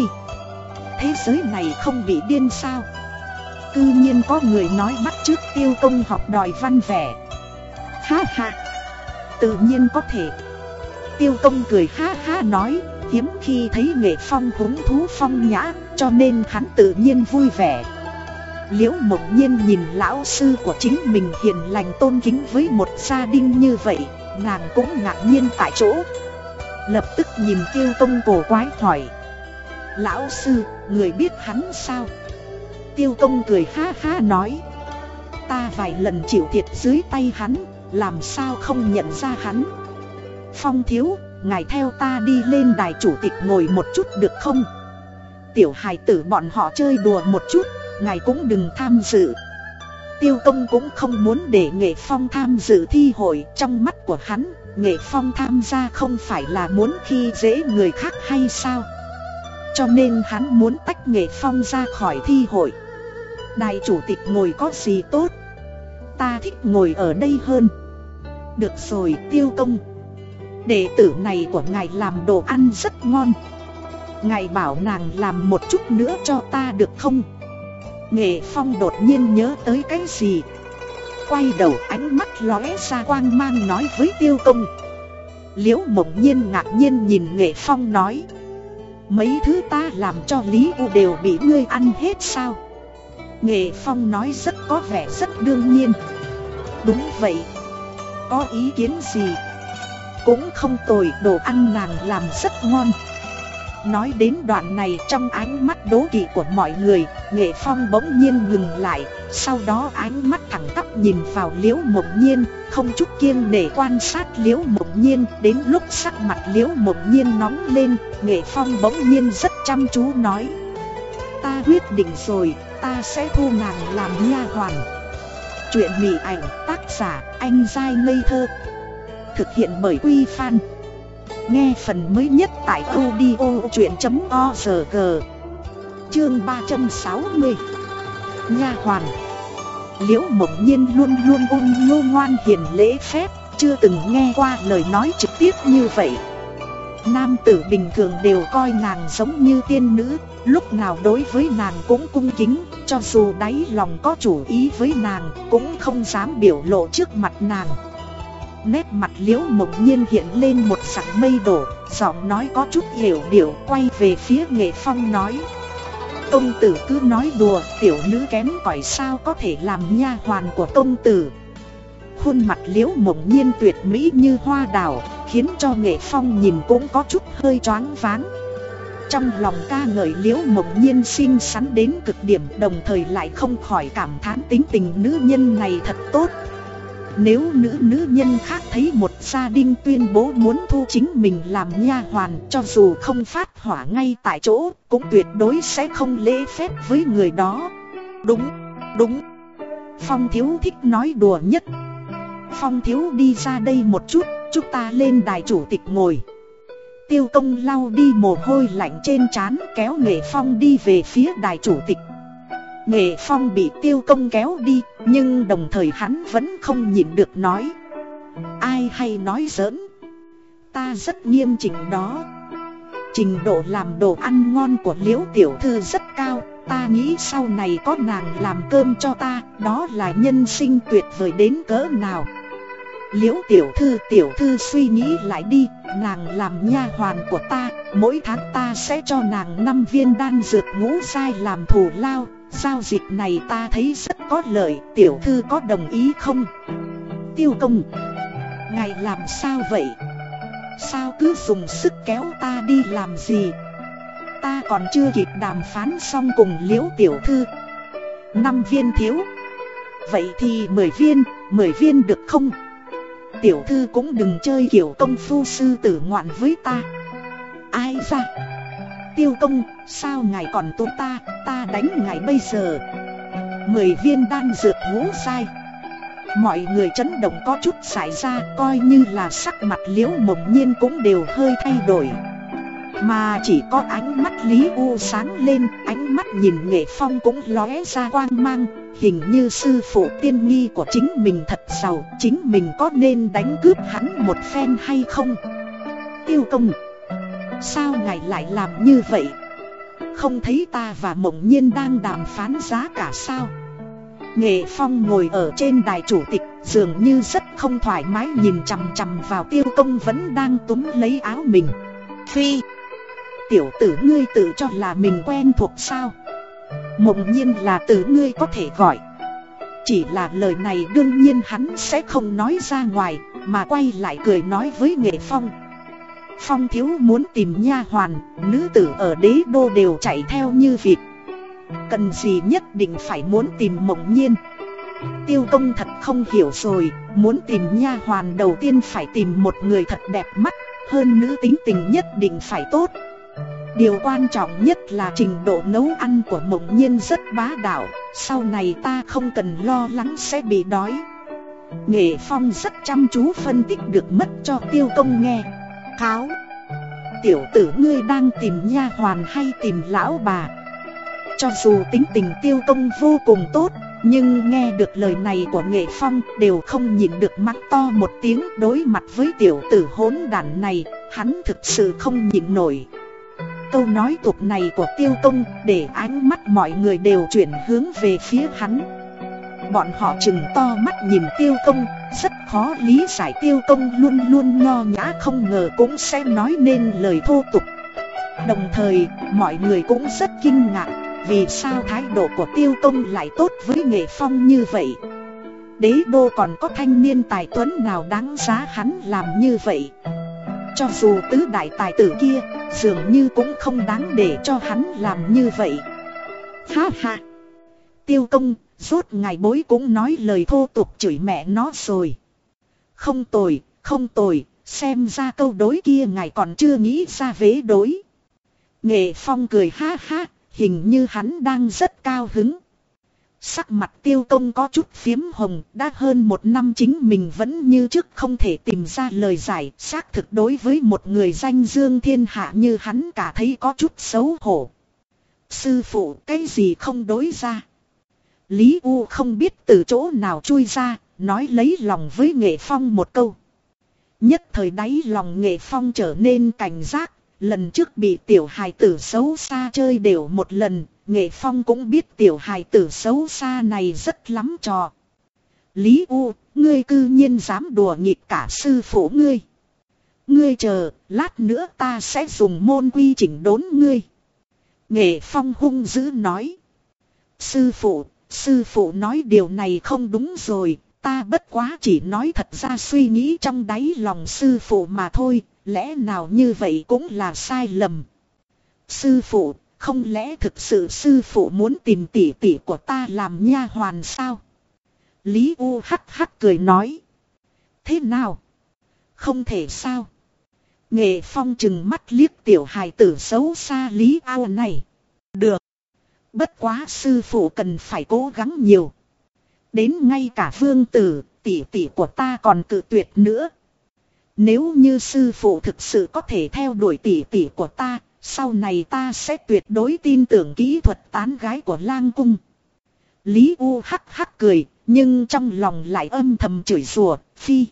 Thế giới này không bị điên sao? Cư nhiên có người nói bắt trước tiêu công học đòi văn vẻ. Ha ha! Tự nhiên có thể. Tiêu công cười ha ha nói, Hiếm khi thấy nghệ phong húng thú phong nhã, Cho nên hắn tự nhiên vui vẻ. Liễu mộng nhiên nhìn lão sư của chính mình hiền lành tôn kính với một gia đình như vậy, Nàng cũng ngạc nhiên tại chỗ. Lập tức nhìn tiêu công cổ quái hỏi Lão sư, người biết hắn sao? Tiêu công cười ha ha nói Ta vài lần chịu thiệt dưới tay hắn Làm sao không nhận ra hắn Phong thiếu, ngài theo ta đi lên đài chủ tịch ngồi một chút được không? Tiểu hài tử bọn họ chơi đùa một chút, ngài cũng đừng tham dự. Tiêu công cũng không muốn để Nghệ Phong tham dự thi hội trong mắt của hắn, Nghệ Phong tham gia không phải là muốn khi dễ người khác hay sao? Cho nên hắn muốn tách Nghệ Phong ra khỏi thi hội. Đại chủ tịch ngồi có gì tốt? Ta thích ngồi ở đây hơn. Được rồi, tiêu công. Đệ tử này của ngài làm đồ ăn rất ngon Ngài bảo nàng làm một chút nữa cho ta được không Nghệ Phong đột nhiên nhớ tới cái gì Quay đầu ánh mắt lóe ra quang mang nói với tiêu công Liễu mộng nhiên ngạc nhiên nhìn Nghệ Phong nói Mấy thứ ta làm cho Lý U đều bị ngươi ăn hết sao? Nghệ Phong nói rất có vẻ rất đương nhiên. Đúng vậy. Có ý kiến gì? Cũng không tồi, đồ ăn nàng làm rất ngon. Nói đến đoạn này trong ánh mắt đố kỵ của mọi người Nghệ Phong bỗng nhiên ngừng lại Sau đó ánh mắt thẳng tắp nhìn vào liễu mộng nhiên Không chút kiêng để quan sát liễu mộng nhiên Đến lúc sắc mặt liễu mộng nhiên nóng lên Nghệ Phong bỗng nhiên rất chăm chú nói Ta quyết định rồi, ta sẽ thu nàng làm nha hoàn. Chuyện mỹ ảnh tác giả anh dai ngây thơ Thực hiện bởi Quy Phan. Nghe phần mới nhất tại audio chuyện.org Chương 360 Nha hoàn. Liễu mộng nhiên luôn luôn ôn nhu ngoan hiền lễ phép, Chưa từng nghe qua lời nói trực tiếp như vậy. Nam tử bình thường đều coi nàng giống như tiên nữ, Lúc nào đối với nàng cũng cung kính, Cho dù đáy lòng có chủ ý với nàng, Cũng không dám biểu lộ trước mặt nàng. Nét mặt liễu mộng nhiên hiện lên một sẵn mây đổ, Giọng nói có chút hiểu điệu quay về phía nghệ phong nói. Công tử cứ nói đùa, tiểu nữ kém cỏi sao có thể làm nha hoàn của công tử? Khuôn mặt liễu mộng nhiên tuyệt mỹ như hoa đào, Khiến cho nghệ phong nhìn cũng có chút hơi choáng váng. Trong lòng ca ngợi liễu mộng nhiên xinh xắn đến cực điểm, Đồng thời lại không khỏi cảm thán tính tình nữ nhân này thật tốt nếu nữ nữ nhân khác thấy một gia đình tuyên bố muốn thu chính mình làm nha hoàn cho dù không phát hỏa ngay tại chỗ cũng tuyệt đối sẽ không lễ phép với người đó. Đúng, đúng. Phong thiếu thích nói đùa nhất. Phong thiếu đi ra đây một chút, chúng ta lên đài chủ tịch ngồi Tiêu công lau đi mồ hôi lạnh trên trán kéo nghệ phong đi về phía đài chủ tịch Nghệ phong bị tiêu công kéo đi, Nhưng đồng thời hắn vẫn không nhịn được nói. Ai hay nói giỡn? Ta rất nghiêm chỉnh đó. Trình độ làm đồ ăn ngon của liễu tiểu thư rất cao, Ta nghĩ sau này có nàng làm cơm cho ta, Đó là nhân sinh tuyệt vời đến cỡ nào. Liễu tiểu thư tiểu thư suy nghĩ lại đi, Nàng làm nha hoàn của ta, Mỗi tháng ta sẽ cho nàng năm viên đan dược ngũ sai làm thù lao Giao dịch này ta thấy rất có lợi Tiểu thư có đồng ý không? Tiêu công Ngài làm sao vậy? Sao cứ dùng sức kéo ta đi làm gì? Ta còn chưa kịp đàm phán xong cùng liễu tiểu thư. Năm viên thiếu. Vậy thì 10 viên, 10 viên được không? Tiểu thư cũng đừng chơi kiểu công phu sư tử ngoạn với ta. Ai ra? Tiêu công, sao ngài còn tốt ta, ta đánh ngài bây giờ. Mười viên đan dược ngũ sai Mọi người chấn động có chút xảy ra Coi như là sắc mặt liễu mộng nhiên cũng đều hơi thay đổi. Mà chỉ có ánh mắt Lý U sáng lên Ánh mắt nhìn nghệ phong cũng lóe ra quang mang. Hình như sư phụ tiên nghi của chính mình thật giàu Chính mình có nên đánh cướp hắn một phen hay không? Tiêu công Sao ngài lại làm như vậy? Không thấy ta và mộng nhiên đang đàm phán giá cả sao? Nghệ Phong ngồi ở trên đài chủ tịch, Dường như rất không thoải mái nhìn chằm chằm vào tiêu công vẫn đang túm lấy áo mình. Phi, Tiểu tử ngươi tự cho là mình quen thuộc sao? Mộng nhiên là từ ngươi có thể gọi. Chỉ là lời này đương nhiên hắn sẽ không nói ra ngoài, Mà quay lại cười nói với Nghệ Phong. Phong thiếu muốn tìm nha hoàn, Nữ tử ở đế đô đều chạy theo như vịt. Cần gì nhất định phải muốn tìm mộng nhiên. Tiêu công thật không hiểu rồi, Muốn tìm nha hoàn đầu tiên phải tìm một người thật đẹp mắt, Hơn nữ tính tình nhất định phải tốt. Điều quan trọng nhất là trình độ nấu ăn của mộng nhiên rất bá đạo, Sau này ta không cần lo lắng sẽ bị đói. Nghệ Phong rất chăm chú phân tích được mất cho tiêu công nghe cáo. Tiểu tử ngươi đang tìm nha hoàn hay tìm lão bà. Cho dù tính tình tiêu công vô cùng tốt, Nhưng nghe được lời này của nghệ phong đều không nhịn được mắng to một tiếng đối mặt với tiểu tử hỗn đản này, Hắn thực sự không nhịn nổi. Câu nói tục này của tiêu công để ánh mắt mọi người đều chuyển hướng về phía hắn. Bọn họ chừng to mắt nhìn tiêu công rất khó lý giải tiêu công luôn luôn nho nhã không ngờ cũng sẽ nói nên lời thô tục. Đồng thời, mọi người cũng rất kinh ngạc vì sao thái độ của tiêu công lại tốt với nghệ phong như vậy. Đế đô còn có thanh niên tài tuấn nào đáng giá hắn làm như vậy? Cho dù tứ đại tài tử kia, Dường như cũng không đáng để cho hắn làm như vậy. Ha ha! Tiêu công Rốt ngài bối cũng nói lời thô tục chửi mẹ nó rồi Không tồi, không tồi Xem ra câu đối kia ngài còn chưa nghĩ ra vế đối Nghệ phong cười ha ha Hình như hắn đang rất cao hứng. Sắc mặt tiêu công có chút phiếm hồng, đã hơn một năm chính mình vẫn như trước không thể tìm ra lời giải, xác thực đối với một người danh dương thiên hạ như hắn cả thấy có chút xấu hổ. Sư phụ cái gì không đối ra. Lý U không biết từ chỗ nào chui ra, nói lấy lòng với nghệ phong một câu. Nhất thời đáy lòng nghệ phong trở nên cảnh giác, Lần trước bị tiểu hài tử xấu xa chơi đều một lần, nghệ phong cũng biết tiểu hài tử xấu xa này rất lắm trò. Lý U, ngươi cư nhiên dám đùa nghịch cả sư phụ ngươi. Ngươi chờ, lát nữa ta sẽ dùng môn quy chỉnh đốn ngươi. Nghệ phong hung dữ nói. Sư phụ, sư phụ nói điều này không đúng rồi, ta bất quá chỉ nói thật ra suy nghĩ trong đáy lòng sư phụ mà thôi, lẽ nào như vậy cũng là sai lầm. Sư phụ, không lẽ thực sự sư phụ muốn tìm tỷ tỷ của ta làm nha hoàn sao? Lý U hắc hắc cười nói. Thế nào? Không thể sao? Nghệ phong chừng mắt liếc tiểu hài tử xấu xa Lý Ao này. Được. Bất quá sư phụ cần phải cố gắng nhiều. Đến ngay cả vương tử, tỷ tỷ của ta còn cự tuyệt nữa. Nếu như sư phụ thực sự có thể theo đuổi tỷ tỷ của ta, sau này ta sẽ tuyệt đối tin tưởng kỹ thuật tán gái của lang cung. Lý U hắc hắc cười, nhưng trong lòng lại âm thầm chửi rủa, phi.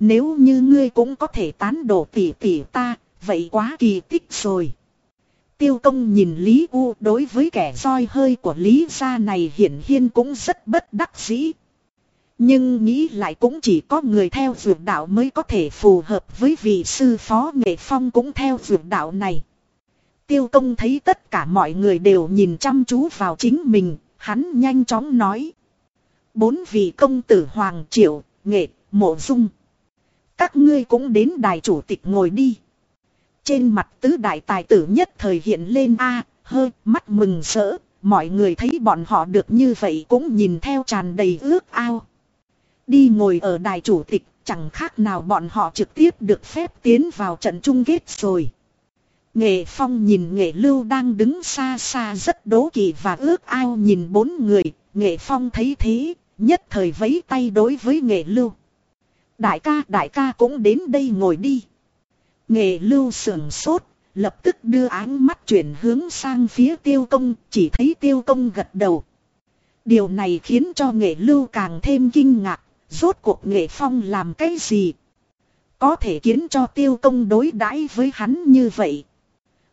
Nếu như ngươi cũng có thể tán đổ tỷ tỷ ta, vậy quá kỳ tích rồi. Tiêu công nhìn Lý U đối với kẻ roi hơi của Lý gia này hiển hiên cũng rất bất đắc dĩ. Nhưng nghĩ lại cũng chỉ có người theo dược đạo mới có thể phù hợp với vị sư phó nghệ phong cũng theo dược đạo này. Tiêu công thấy tất cả mọi người đều nhìn chăm chú vào chính mình, hắn nhanh chóng nói. Bốn vị công tử Hoàng Triệu, Nghệ, Mộ Dung. Các ngươi cũng đến đài chủ tịch ngồi đi. Trên mặt tứ đại tài tử nhất thời hiện lên a hơi mắt mừng rỡ, mọi người thấy bọn họ được như vậy cũng nhìn theo tràn đầy ước ao. Đi ngồi ở đài chủ tịch, chẳng khác nào bọn họ trực tiếp được phép tiến vào trận chung kết rồi. Nghệ Phong nhìn Nghệ Lưu đang đứng xa xa rất đố kỵ và ước ao nhìn bốn người, Nghệ Phong thấy thế, nhất thời vấy tay đối với Nghệ Lưu. Đại ca, đại ca cũng đến đây ngồi đi. Nghệ Lưu sườn sốt, lập tức đưa ánh mắt chuyển hướng sang phía tiêu công, chỉ thấy tiêu công gật đầu. Điều này khiến cho Nghệ Lưu càng thêm kinh ngạc, rốt cuộc Nghệ Phong làm cái gì? Có thể khiến cho tiêu công đối đãi với hắn như vậy.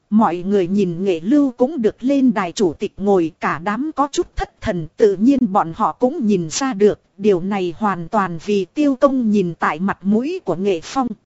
Mọi người nhìn nghệ lưu cũng được lên đài chủ tịch ngồi cả đám có chút thất thần tự nhiên bọn họ cũng nhìn ra được điều này hoàn toàn vì tiêu công nhìn tại mặt mũi của nghệ phong.